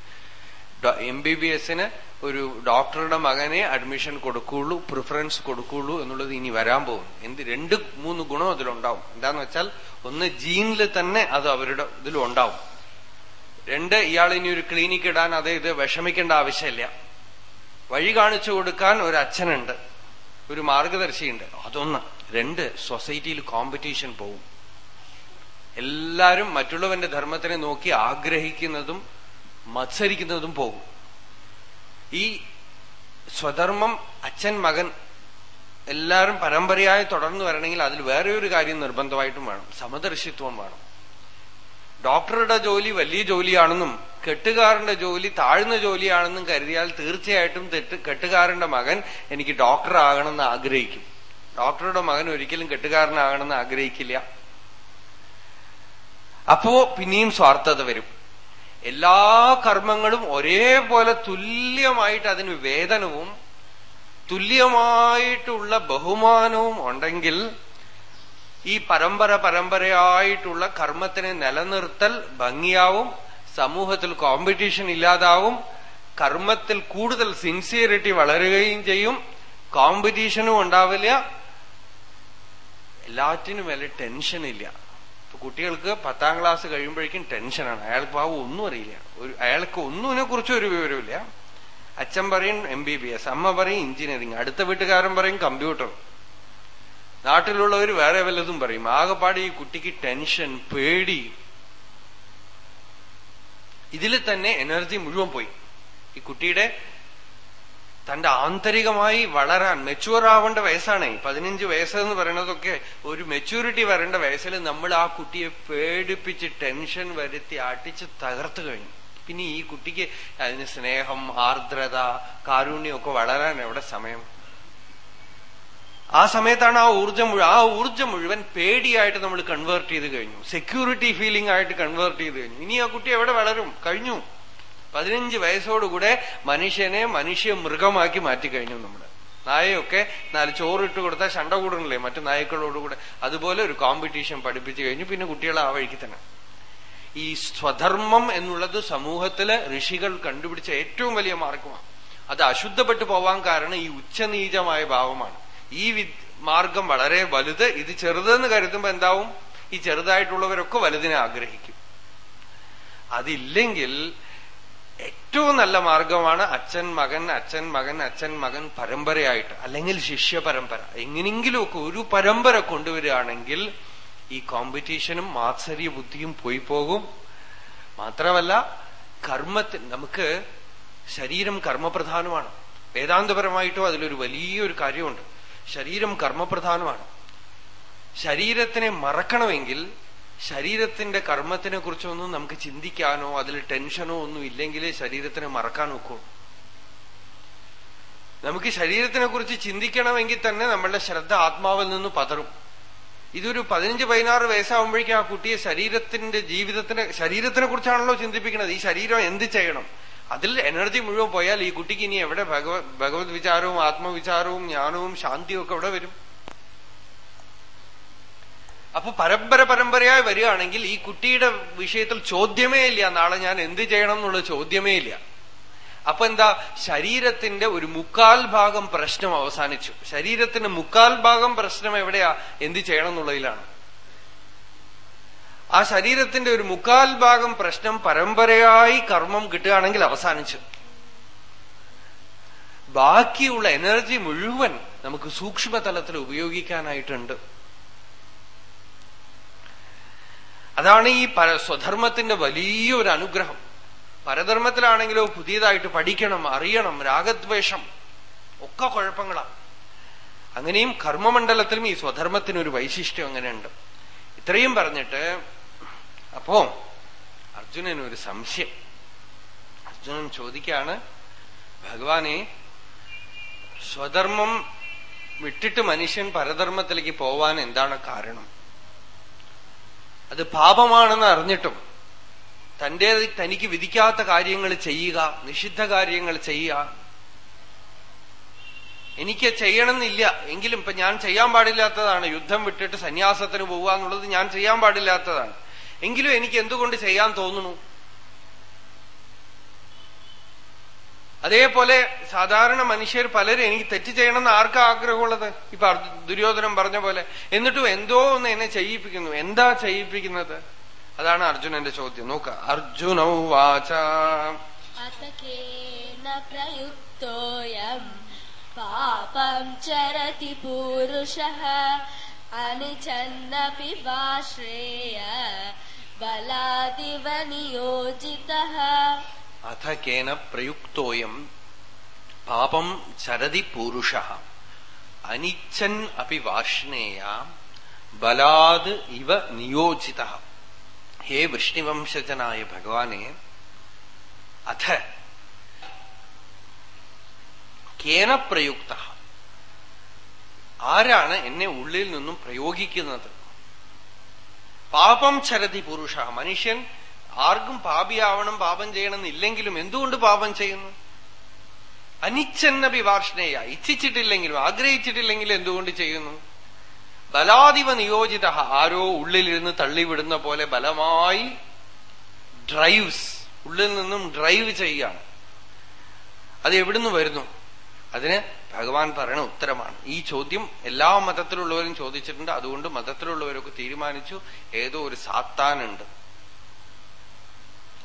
എം ബി ബി എസിന് ഒരു ഡോക്ടറുടെ മകനെ അഡ്മിഷൻ കൊടുക്കുകയുള്ളൂ പ്രിഫറൻസ് കൊടുക്കുകയുള്ളൂ എന്നുള്ളത് ഇനി വരാൻ പോകും എന്ത് രണ്ട് മൂന്ന് ഗുണം അതിലുണ്ടാവും. എന്താന്ന് വെച്ചാൽ ഒന്ന് ജീനിൽ തന്നെ അത് അവരുടെ ഇതിലും ഉണ്ടാവും. രണ്ട് ഇയാൾ ഇനി ഒരു ക്ലിനിക്ക് ഇടാൻ അതേ ഇത് വിഷമിക്കേണ്ട ആവശ്യമില്ല. വഴി കാണിച്ചു കൊടുക്കാൻ ഒരു അച്ഛനുണ്ട്. ഒരു മാർഗദർശിയുണ്ട്. അതൊന്ന്. രണ്ട് സൊസൈറ്റിയിൽ കോമ്പറ്റീഷൻ പോവും. എല്ലാരും മറ്റുള്ളവന്റെ ധർമ്മത്തിനെ നോക്കി ആഗ്രഹിക്കുന്നതും മത്സരിക്കുന്നതും പോകും. ഈ സ്വധർമ്മം അച്ഛൻ മകൻ എല്ലാവരും പരമ്പരയായി തുടർന്നു വരണമെങ്കിൽ അതിൽ വേറെ ഒരു കാര്യം നിർബന്ധമായിട്ടും വേണം. സമദർശിത്വം വേണം. ഡോക്ടറുടെ ജോലി വലിയ ജോലിയാണെന്നും കെട്ടുകാരന്റെ ജോലി താഴ്ന്ന ജോലിയാണെന്നും കരുതിയാൽ തീർച്ചയായിട്ടും തെറ്റ് കെട്ടുകാരന്റെ മകൻ എനിക്ക് ഡോക്ടർ ആകണമെന്ന് ആഗ്രഹിക്കും. ഡോക്ടറുടെ മകൻ ഒരിക്കലും കെട്ടുകാരനാകണമെന്ന് ആഗ്രഹിക്കില്ല. അപ്പോ പിന്നെയും സ്വാർത്ഥത വരും. എല്ലാ കർമ്മങ്ങളും ഒരേപോലെ തുല്യമായിട്ട് അതിന് വേതനവും തുല്യമായിട്ടുള്ള ബഹുമാനവും ഉണ്ടെങ്കിൽ ഈ പരമ്പര പരമ്പരയായിട്ടുള്ള കർമ്മത്തിനെ നിലനിർത്തൽ ഭംഗിയാവും സമൂഹത്തിൽ കോമ്പറ്റീഷൻ ഇല്ലാതാവും കർമ്മത്തിൽ കൂടുതൽ സിൻസിയറിറ്റി വളരുകയും ചെയ്യും കോമ്പറ്റീഷനും ഉണ്ടാവില്ല എല്ലാറ്റിനും വലിയ ടെൻഷനില്ല കുട്ടികൾക്ക് പത്താം ക്ലാസ് കഴിയുമ്പോഴേക്കും ടെൻഷനാണ്. അയാൾക്ക് പാവം ഒന്നും അറിയില്ല. ഒരു അയാൾക്ക് ഒന്നിനെ കുറിച്ചും ഒരു വിവരമില്ല അച്ഛൻ പറയും എം ബി ബി എസ് അമ്മ പറയും എഞ്ചിനീയറിംഗ് അടുത്ത വീട്ടുകാരൻ പറയും കമ്പ്യൂട്ടർ നാട്ടിലുള്ളവർ വേറെ വല്ലതും പറയും. ആകെപ്പാട് ഈ കുട്ടിക്ക് ടെൻഷൻ പേടി. ഇതിൽ തന്നെ എനർജി മുഴുവൻ പോയി. ഈ കുട്ടിയുടെ തന്റെ ആന്തരികമായി വളരാൻ മെച്യൂർ ആവേണ്ട വയസ്സാണേ. പതിനഞ്ച് വയസ്സ് എന്ന് പറയുന്നതൊക്കെ ഒരു മെച്യൂരിറ്റി വരേണ്ട വയസ്സിൽ നമ്മൾ ആ കുട്ടിയെ പേടിപ്പിച്ച് ടെൻഷൻ വരുത്തി അടിച്ച് തകർത്തു കഴിഞ്ഞു. പിന്നെ ഈ കുട്ടിക്ക് അതിന് സ്നേഹം ആർദ്രത കാരുണ്യമൊക്കെ വളരാൻ എവിടെ സമയം? ആ സമയത്താണ് ആ ഊർജം മുഴുവൻ ആ ഊർജം മുഴുവൻ പേടിയായിട്ട് നമ്മൾ കൺവേർട്ട് ചെയ്ത് കഴിഞ്ഞു. സെക്യൂരിറ്റി ഫീലിംഗ് ആയിട്ട് കൺവേർട്ട് ചെയ്ത് കഴിഞ്ഞു. ഇനി ആ കുട്ടി എവിടെ വളരും? കഴിഞ്ഞു. പതിനഞ്ച് വയസ്സോടുകൂടെ മനുഷ്യനെ മനുഷ്യ മൃഗമാക്കി മാറ്റിക്കഴിഞ്ഞു നമ്മൾ നായയൊക്കെ നാല് ചോറിട്ട് കൊടുത്താൽ ശണ്ട കൂടണില്ലേ മറ്റു നായ്ക്കളോടുകൂടെ. അതുപോലെ ഒരു കോമ്പറ്റീഷൻ പഠിപ്പിച്ചു കഴിഞ്ഞു. പിന്നെ കുട്ടികളെ ആ വഴിക്ക് തന്നെ. ഈ സ്വധർമ്മം എന്നുള്ളത് സമൂഹത്തിലെ ഋഷികൾ കണ്ടുപിടിച്ച ഏറ്റവും വലിയ മാർഗമാണ് അത് അശുദ്ധപ്പെട്ടു പോവാൻ കാരണം ഈ ഉച്ചനീചമായ ഭാവമാണ്. ഈ മാർഗം വളരെ വലുത്. ഇത് ചെറുതെന്ന് കരുതുമ്പോ എന്താവും? ഈ ചെറുതായിട്ടുള്ളവരൊക്കെ വലുതിനെ ആഗ്രഹിക്കും. അതില്ലെങ്കിൽ ഏറ്റവും നല്ല മാർഗമാണ് അച്ഛൻ മകൻ അച്ഛൻ മകൻ അച്ഛൻ മകൻ പരമ്പരയായിട്ട് അല്ലെങ്കിൽ ശിഷ്യ പരമ്പര എങ്ങനെങ്കിലുമൊക്കെ ഒരു പരമ്പര കൊണ്ടുവരികയാണെങ്കിൽ ഈ കോമ്പറ്റീഷനും മാത്സര്യ ബുദ്ധിയും പോയി പോകും. മാത്രമല്ല കർമ്മത്തിൽ നമുക്ക് ശരീരം കർമ്മപ്രധാനമാണ്. വേദാന്തപരമായിട്ടോ അതിലൊരു വലിയൊരു കാര്യമുണ്ട്. ശരീരം കർമ്മപ്രധാനമാണ്. ശരീരത്തിനെ മറക്കണമെങ്കിൽ ശരീരത്തിന്റെ കർമ്മത്തിനെ കുറിച്ചൊന്നും നമുക്ക് ചിന്തിക്കാനോ അതിൽ ടെൻഷനോ ഒന്നും ഇല്ലെങ്കിൽ ശരീരത്തിനെ മറക്കാൻ നോക്കൂ. നമുക്ക് ശരീരത്തിനെ കുറിച്ച് ചിന്തിക്കണമെങ്കിൽ തന്നെ നമ്മളുടെ ശ്രദ്ധ ആത്മാവിൽ നിന്ന് പതറും. ഇതൊരു പതിനഞ്ച് പതിനാറ് വയസ്സാവുമ്പോഴേക്കും ആ കുട്ടിയെ ശരീരത്തിന്റെ ജീവിതത്തിനെ ശരീരത്തിനെ കുറിച്ചാണല്ലോ ചിന്തിപ്പിക്കുന്നത്. ഈ ശരീരം എന്ത് ചെയ്യണം? അതിൽ എനർജി മുഴുവൻ പോയാൽ ഈ കുട്ടിക്ക് ഇനി എവിടെ ഭഗവത് ഭഗവത് വിചാരവും ആത്മവിചാരവും ജ്ഞാനവും ശാന്തിയും ഒക്കെ എവിടെ വരും? അപ്പൊ പരമ്പര പരമ്പരയായി വരികയാണെങ്കിൽ ഈ കുട്ടിയുടെ വിഷയത്തിൽ ചോദ്യമേ ഇല്ല. നാളെ ഞാൻ എന്ത് ചെയ്യണം എന്നുള്ള ചോദ്യമേ ഇല്ല. അപ്പൊ എന്താ? ശരീരത്തിന്റെ ഒരു മുക്കാൽ ഭാഗം പ്രശ്നം അവസാനിച്ചു. ശരീരത്തിന്റെ മുക്കാൽ ഭാഗം പ്രശ്നം എവിടെയാ? എന്ത് ചെയ്യണം എന്നുള്ളതിലാണ്. ആ ശരീരത്തിന്റെ ഒരു മുക്കാൽ ഭാഗം പ്രശ്നം പരമ്പരയായി കർമ്മം കിട്ടുകയാണെങ്കിൽ അവസാനിച്ചു. ബാക്കിയുള്ള എനർജി മുഴുവൻ നമുക്ക് സൂക്ഷ്മതലത്തിൽ ഉപയോഗിക്കാനായിട്ടുണ്ട്. അതാണ് ഈ പര സ്വധർമ്മത്തിന്റെ വലിയൊരു അനുഗ്രഹം. പരധർമ്മത്തിലാണെങ്കിലോ പുതിയതായിട്ട് പഠിക്കണം അറിയണം രാഗദ്വേഷം ഒക്കെ കുഴപ്പങ്ങളാണ്. അങ്ങനെയും കർമ്മമണ്ഡലത്തിലും ഈ സ്വധർമ്മത്തിനൊരു വൈശിഷ്ട്യം അങ്ങനെയുണ്ട്. ഇത്രയും പറഞ്ഞിട്ട് അപ്പോ അർജുനനൊരു സംശയം. അർജുനൻ ചോദിക്കാണ് ഭഗവാനെ സ്വധർമ്മം വിട്ടിട്ട് മനുഷ്യൻ പരധർമ്മത്തിലേക്ക് പോവാൻ എന്താണ് കാരണം? അത് പാപമാണെന്ന് അറിഞ്ഞിട്ടും തന്റെ തനിക്ക് വിധിക്കാത്ത കാര്യങ്ങൾ ചെയ്യുക നിഷിദ്ധ കാര്യങ്ങൾ ചെയ്യുക. എനിക്ക് ചെയ്യണമെന്നില്ല. എങ്കിലും ഇപ്പൊ ഞാൻ ചെയ്യാൻ പാടില്ലാത്തതാണ്. യുദ്ധം വിട്ടിട്ട് സന്യാസത്തിന് പോവുക എന്നുള്ളത് ഞാൻ ചെയ്യാൻ പാടില്ലാത്തതാണ്. എങ്കിലും എനിക്ക് എന്തുകൊണ്ട് ചെയ്യാൻ തോന്നുന്നു? അതേപോലെ സാധാരണ മനുഷ്യർ പലരും എനിക്ക് തെറ്റ് ചെയ്യണമെന്ന് ആർക്കാ ആഗ്രഹമുള്ളത്? ഇപ്പൊ ദുര്യോധനം പറഞ്ഞ പോലെ എന്നിട്ടും എന്തോ ഒന്ന് എന്നെ ചെയ്യിപ്പിക്കുന്നു. എന്താ ചെയ്യിപ്പിക്കുന്നത്? അതാണ് അർജുനന്റെ ചോദ്യം. നോക്ക അർജുന വാച. പാപം ചരതി പൂരുഷ. അനുചന്നപി വാശ്രേയ. അഥ കേന പ്രയുക്തോയം പാപം ചരതി പൂരുഷ. അനിച്ഛൻ അപ്പി വാഷ്ണേയ ബലാത് ഇവ നിയോജിത. ഹേ വൃഷ്ണിവംശജനായ ഭഗവാനെ അഥ കേന പ്രയുക്ത. ആരാണ് എന്നെ ഉള്ളിൽ നിന്നും പ്രയോഗിക്കുന്നത്? പാപം ചരതി പുരുഷ. മനുഷ്യൻ ആർക്കും പാപിയാവണം പാപം ചെയ്യണം എന്നില്ലെങ്കിലും എന്തുകൊണ്ട് പാപം ചെയ്യുന്നു? അനിച്ഛന്നപി വാർഷ്ണേയ ഇച്ഛിച്ചിട്ടില്ലെങ്കിലും ആഗ്രഹിച്ചിട്ടില്ലെങ്കിലും എന്തുകൊണ്ട് ചെയ്യുന്നു? ബലാദിവ നിയോജിത ആരോ ഉള്ളിലിരുന്ന് തള്ളിവിടുന്ന പോലെ ബലമായി ഡ്രൈവ്സ് ഉള്ളിൽ നിന്നും ഡ്രൈവ് ചെയ്യാണ് അത് എവിടുന്ന് വരുന്നു? അതിന് ഭഗവാൻ പറയണ ഉത്തരമാണ്. ഈ ചോദ്യം എല്ലാ മതത്തിലുള്ളവരും ചോദിച്ചിട്ടുണ്ട്. അതുകൊണ്ട് മതത്തിലുള്ളവരൊക്കെ തീരുമാനിച്ചു. ഏതോ ഒരു സാത്താനുണ്ട്.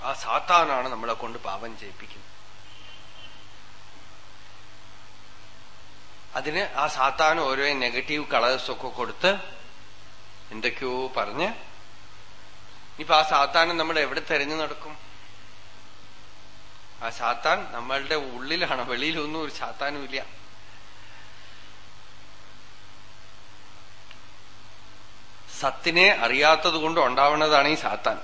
ആ സാത്താനാണ് നമ്മളെ കൊണ്ട് പാപം ചെയ്യിപ്പിക്കുന്നത്. അതിന് ആ സാത്താൻ ഓരോ നെഗറ്റീവ് കളേഴ്സ് ഒക്കെ കൊടുത്ത് എന്തൊക്കെയോ പറഞ്ഞ് ഇപ്പൊ ആ സാത്താൻ നമ്മൾ എവിടെ തെരഞ്ഞു നടക്കും? ആ സാത്താൻ നമ്മളുടെ ഉള്ളിലാണ് വെളിയിലൊന്നും ഒരു സാത്താനും ഇല്ല. സത്തിനെ അറിയാത്തത് കൊണ്ട് ഉണ്ടാവുന്നതാണ് ഈ സാത്താൻ.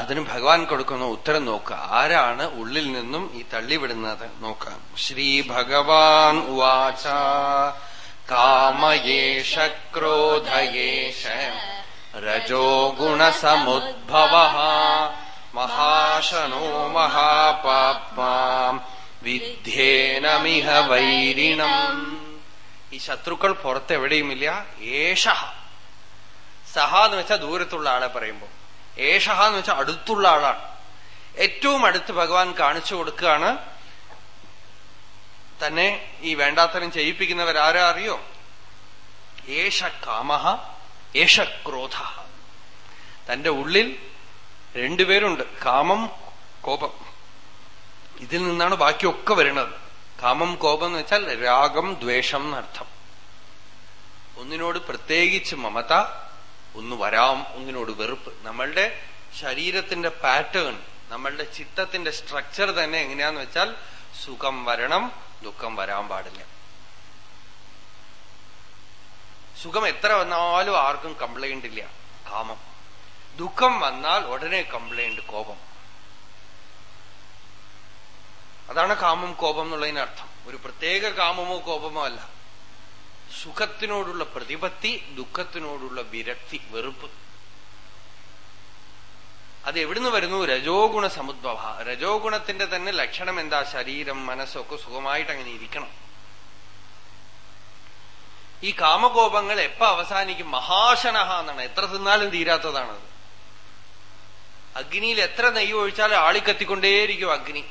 അതിന് ഭഗവാൻ കൊടുക്കുന്ന ഉത്തരം നോക്കുക ആരാണ് ഉള്ളിൽ നിന്നും ഈ തള്ളിവിടുന്നത് നോക്കാം. ശ്രീ ഭഗവാൻ ഉവാച കാമയേഷ ക്രോധയേഷ രജോ ഗുണസമുദ്ഭവ. മഹാശനോ മഹാപാപ്മാ. വിധ്യേനമിഹ വൈരിണം. ഈ ശത്രുക്കൾ പുറത്തെവിടെയുമില്ല? ഏഷ. സഹ എന്ന് വെച്ചാൽ ദൂരത്തുള്ള ആളെ പറയുമ്പോ. ഏഷ എന്ന് വെച്ചാൽ അടുത്തുള്ള ആളാണ്. ഏറ്റവും അടുത്ത് ഭഗവാൻ കാണിച്ചു കൊടുക്കുകയാണ്. തന്നെ ഈ വേണ്ടാത്തരം ചെയ്യിപ്പിക്കുന്നവരാരാ അറിയോ? ഏഷ കാമഹ ഏഷ ക്രോധ തന്റെ ഉള്ളിൽ രണ്ടുപേരുണ്ട് കാമം കോപം. ഇതിൽ നിന്നാണ് ബാക്കിയൊക്കെ വരുന്നത്. കാമം കോപം എന്ന് വെച്ചാൽ രാഗം ദ്വേഷം എന്നർത്ഥം. ഒന്നിനോട് പ്രത്യേകിച്ച് മമത ഒന്ന് വരാം ഒന്നിനോട് വെറുപ്പ്. നമ്മളുടെ ശരീരത്തിന്റെ പാറ്റേൺ നമ്മളുടെ ചിത്തത്തിന്റെ സ്ട്രക്ചർ തന്നെ എങ്ങനെയാന്ന് വെച്ചാൽ സുഖം വരണം ദുഃഖം വരാൻ പാടില്ല. സുഖം എത്ര വന്നാലും ആർക്കും കംപ്ലൈന്റ് ഇല്ല. കാമം. ദുഃഖം വന്നാൽ ഉടനെ കംപ്ലൈന്റ് കോപം. അതാണ് കാമം കോപം എന്നുള്ളതിനർത്ഥം. ഒരു പ്രത്യേക കാമമോ കോപമോ അല്ല. സുഖത്തിനോടുള്ള പ്രതിപത്തി ദുഃഖത്തിനോടുള്ള വിരക്തി വെറുപ്പ്. അത് എവിടുന്ന് വരുന്നു? രജോ ഗുണ സമുദ്ഭവ രജോ ഗുണത്തിന്റെ തന്നെ ലക്ഷണം എന്താ? ശരീരം മനസ്സൊക്കെ സുഖമായിട്ട് അങ്ങനെ ഇരിക്കണം. ഈ കാമകോപങ്ങൾ എപ്പ അവസാനിക്കും? മഹാശനഹ എന്നാണ്. എത്ര തിന്നാലും തീരാത്തതാണത് അഗ്നിയിൽ എത്ര നെയ്യ് ഒഴിച്ചാലും ആളിക്കത്തിക്കൊണ്ടേയിരിക്കും അഗ്നി.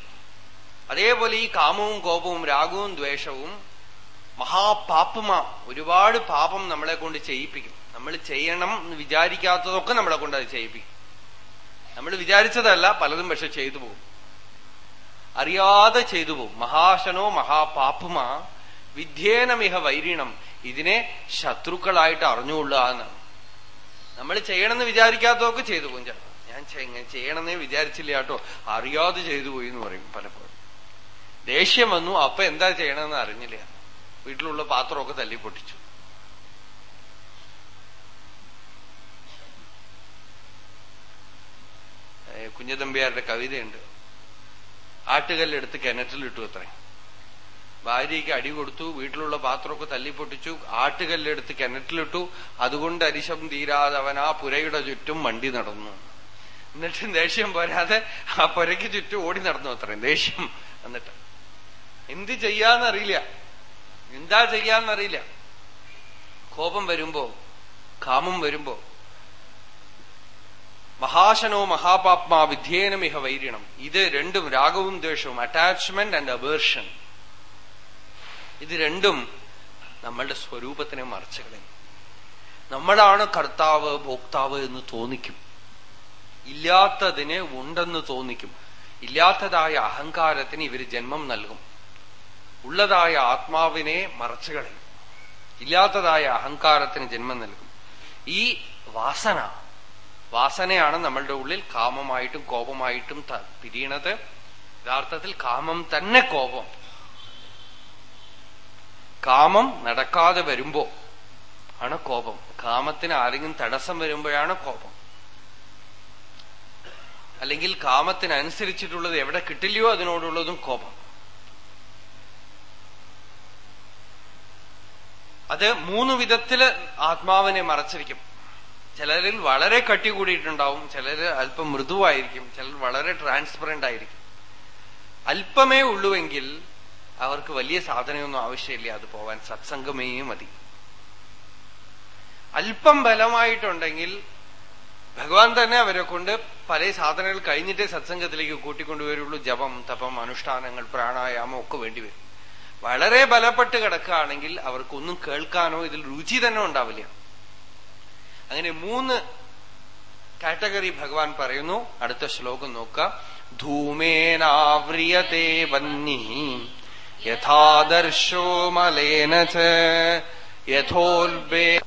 അതേപോലെ ഈ കാമവും കോപവും രാഗവും ദ്വേഷവും മഹാപാപ്പമാ ഒരുപാട് പാപം നമ്മളെ കൊണ്ട് ചെയ്യിപ്പിക്കും. നമ്മൾ ചെയ്യണം എന്ന് വിചാരിക്കാത്തതൊക്കെ നമ്മളെ കൊണ്ട് അത് ചെയ്യിപ്പിക്കും. നമ്മൾ വിചാരിച്ചതല്ല പലതും പക്ഷെ ചെയ്തു പോകും. അറിയാതെ ചെയ്തു പോകും. മഹാശനോ മഹാപാപ്പുമാ വിധ്യേനമിഹ വൈരീണം. ഇതിനെ ശത്രുക്കളായിട്ട് അറിഞ്ഞുകൊള്ളുക എന്നാണ്. നമ്മൾ ചെയ്യണമെന്ന് വിചാരിക്കാത്തതൊക്കെ ചെയ്തു പോകും ചേട്ടാ ഞാൻ ചെയ്യണമെന്നേ വിചാരിച്ചില്ല കേട്ടോ. അറിയാതെ ചെയ്തു പോയി എന്ന് പറയും പലപ്പോഴും. ദേഷ്യം വന്നു. അപ്പൊ എന്താ ചെയ്യണമെന്ന് അറിഞ്ഞില്ല. വീട്ടിലുള്ള പാത്രമൊക്കെ തല്ലി പൊട്ടിച്ചു. കുഞ്ഞതമ്പിയാരുടെ കവിതയുണ്ട്. ആട്ടുകല്ലെടുത്ത് കിണറ്റിലിട്ടു അത്രേ. ഭാര്യയ്ക്ക് അടി കൊടുത്തു വീട്ടിലുള്ള പാത്രമൊക്കെ തല്ലിപ്പൊട്ടിച്ചു ആട്ടുകല്ലെടുത്ത് കിണറ്റിലിട്ടു. അതുകൊണ്ട് അരിശം തീരാതെ അവൻ ആ പുരയുടെ ചുറ്റും വണ്ടി നടന്നു. എന്നിട്ട് ദേഷ്യം പോരാതെ ആ പുരയ്ക്ക് ചുറ്റും ഓടി നടന്നു അത്രയും ദേഷ്യം. എന്നിട്ട് എന്ത് ചെയ്യാന്നറിയില്ല. എന്താ ചെയ്യാന്നറിയില്ല. കോപം വരുമ്പോ കാമം വരുമ്പോ മഹാശനോ മഹാപാപ്മാ വിധ്യേനമിഹ വൈരിണം. ഇത് രണ്ടും രാഗവും ദ്വേഷവും അറ്റാച്ച്മെന്റ് ആൻഡ് അവേർഷൻ ഇത് രണ്ടും നമ്മളുടെ സ്വരൂപത്തിനെ മറച്ചു കളയും. നമ്മളാണ് കർത്താവ് ഭോക്താവ് എന്ന് തോന്നിക്കും. ഇല്ലാത്തതിന് ഉണ്ടെന്ന് തോന്നിക്കും. ഇല്ലാത്തതായ അഹങ്കാരത്തിന് ഇവർ ജന്മം നൽകും. ഉള്ളതായ ആത്മാവിനെ മറച്ചു കളയും. ഇല്ലാത്തതായ അഹങ്കാരത്തിന് ജന്മം നൽകും. ഈ വാസന വാസനയാണ് നമ്മളുടെ ഉള്ളിൽ കാമമായിട്ടും കോപമായിട്ടും പിരിയണത് യഥാർത്ഥത്തിൽ കാമം തന്നെ കോപം. കാമം നടക്കാതെ വരുമ്പോ ആണ് കോപം. കാമത്തിന് ആരെങ്കിലും തടസ്സം വരുമ്പോഴാണ് കോപം. അല്ലെങ്കിൽ കാമത്തിനനുസരിച്ചിട്ടുള്ളത് എവിടെ കിട്ടില്ലയോ അതിനോടുള്ളതും കോപം. അത് മൂന്ന് വിധത്തിൽ ആത്മാവിനെ മറച്ചിരിക്കും. ചിലരിൽ വളരെ കട്ടി കൂടിയിട്ടുണ്ടാവും ചിലര് അല്പം മൃദുവായിരിക്കും ചിലർ വളരെ ട്രാൻസ്പെറന്റ് ആയിരിക്കും. അല്പമേ ഉള്ളുവെങ്കിൽ അവർക്ക് വലിയ സാധനമൊന്നും ആവശ്യമില്ല അത് പോവാൻ സത്സംഗമേ മതി. അല്പം ബലമായിട്ടുണ്ടെങ്കിൽ ഭഗവാൻ തന്നെ അവരെ കൊണ്ട് പല സാധനങ്ങൾ കഴിഞ്ഞിട്ടേ സത്സംഗത്തിലേക്ക് കൂട്ടിക്കൊണ്ടുവരുള്ളൂ. ജപം തപം അനുഷ്ഠാനങ്ങൾ പ്രാണായാമം ഒക്കെ വേണ്ടിവരും വളരെ ബലപ്പെട്ട് കിടക്കുകയാണെങ്കിൽ അവർക്കൊന്നും കേൾക്കാനോ ഇതിൽ രുചി തന്നെ ഉണ്ടാവില്ല. അങ്ങനെ മൂന്ന് കാറ്റഗറി ഭഗവാൻ പറയുന്നു. അടുത്ത ശ്ലോകം നോക്കാം ധൂമേനാവ്രിയത്തെ വന്നി. യഥാദർശോ മലേന യഥോൽബേ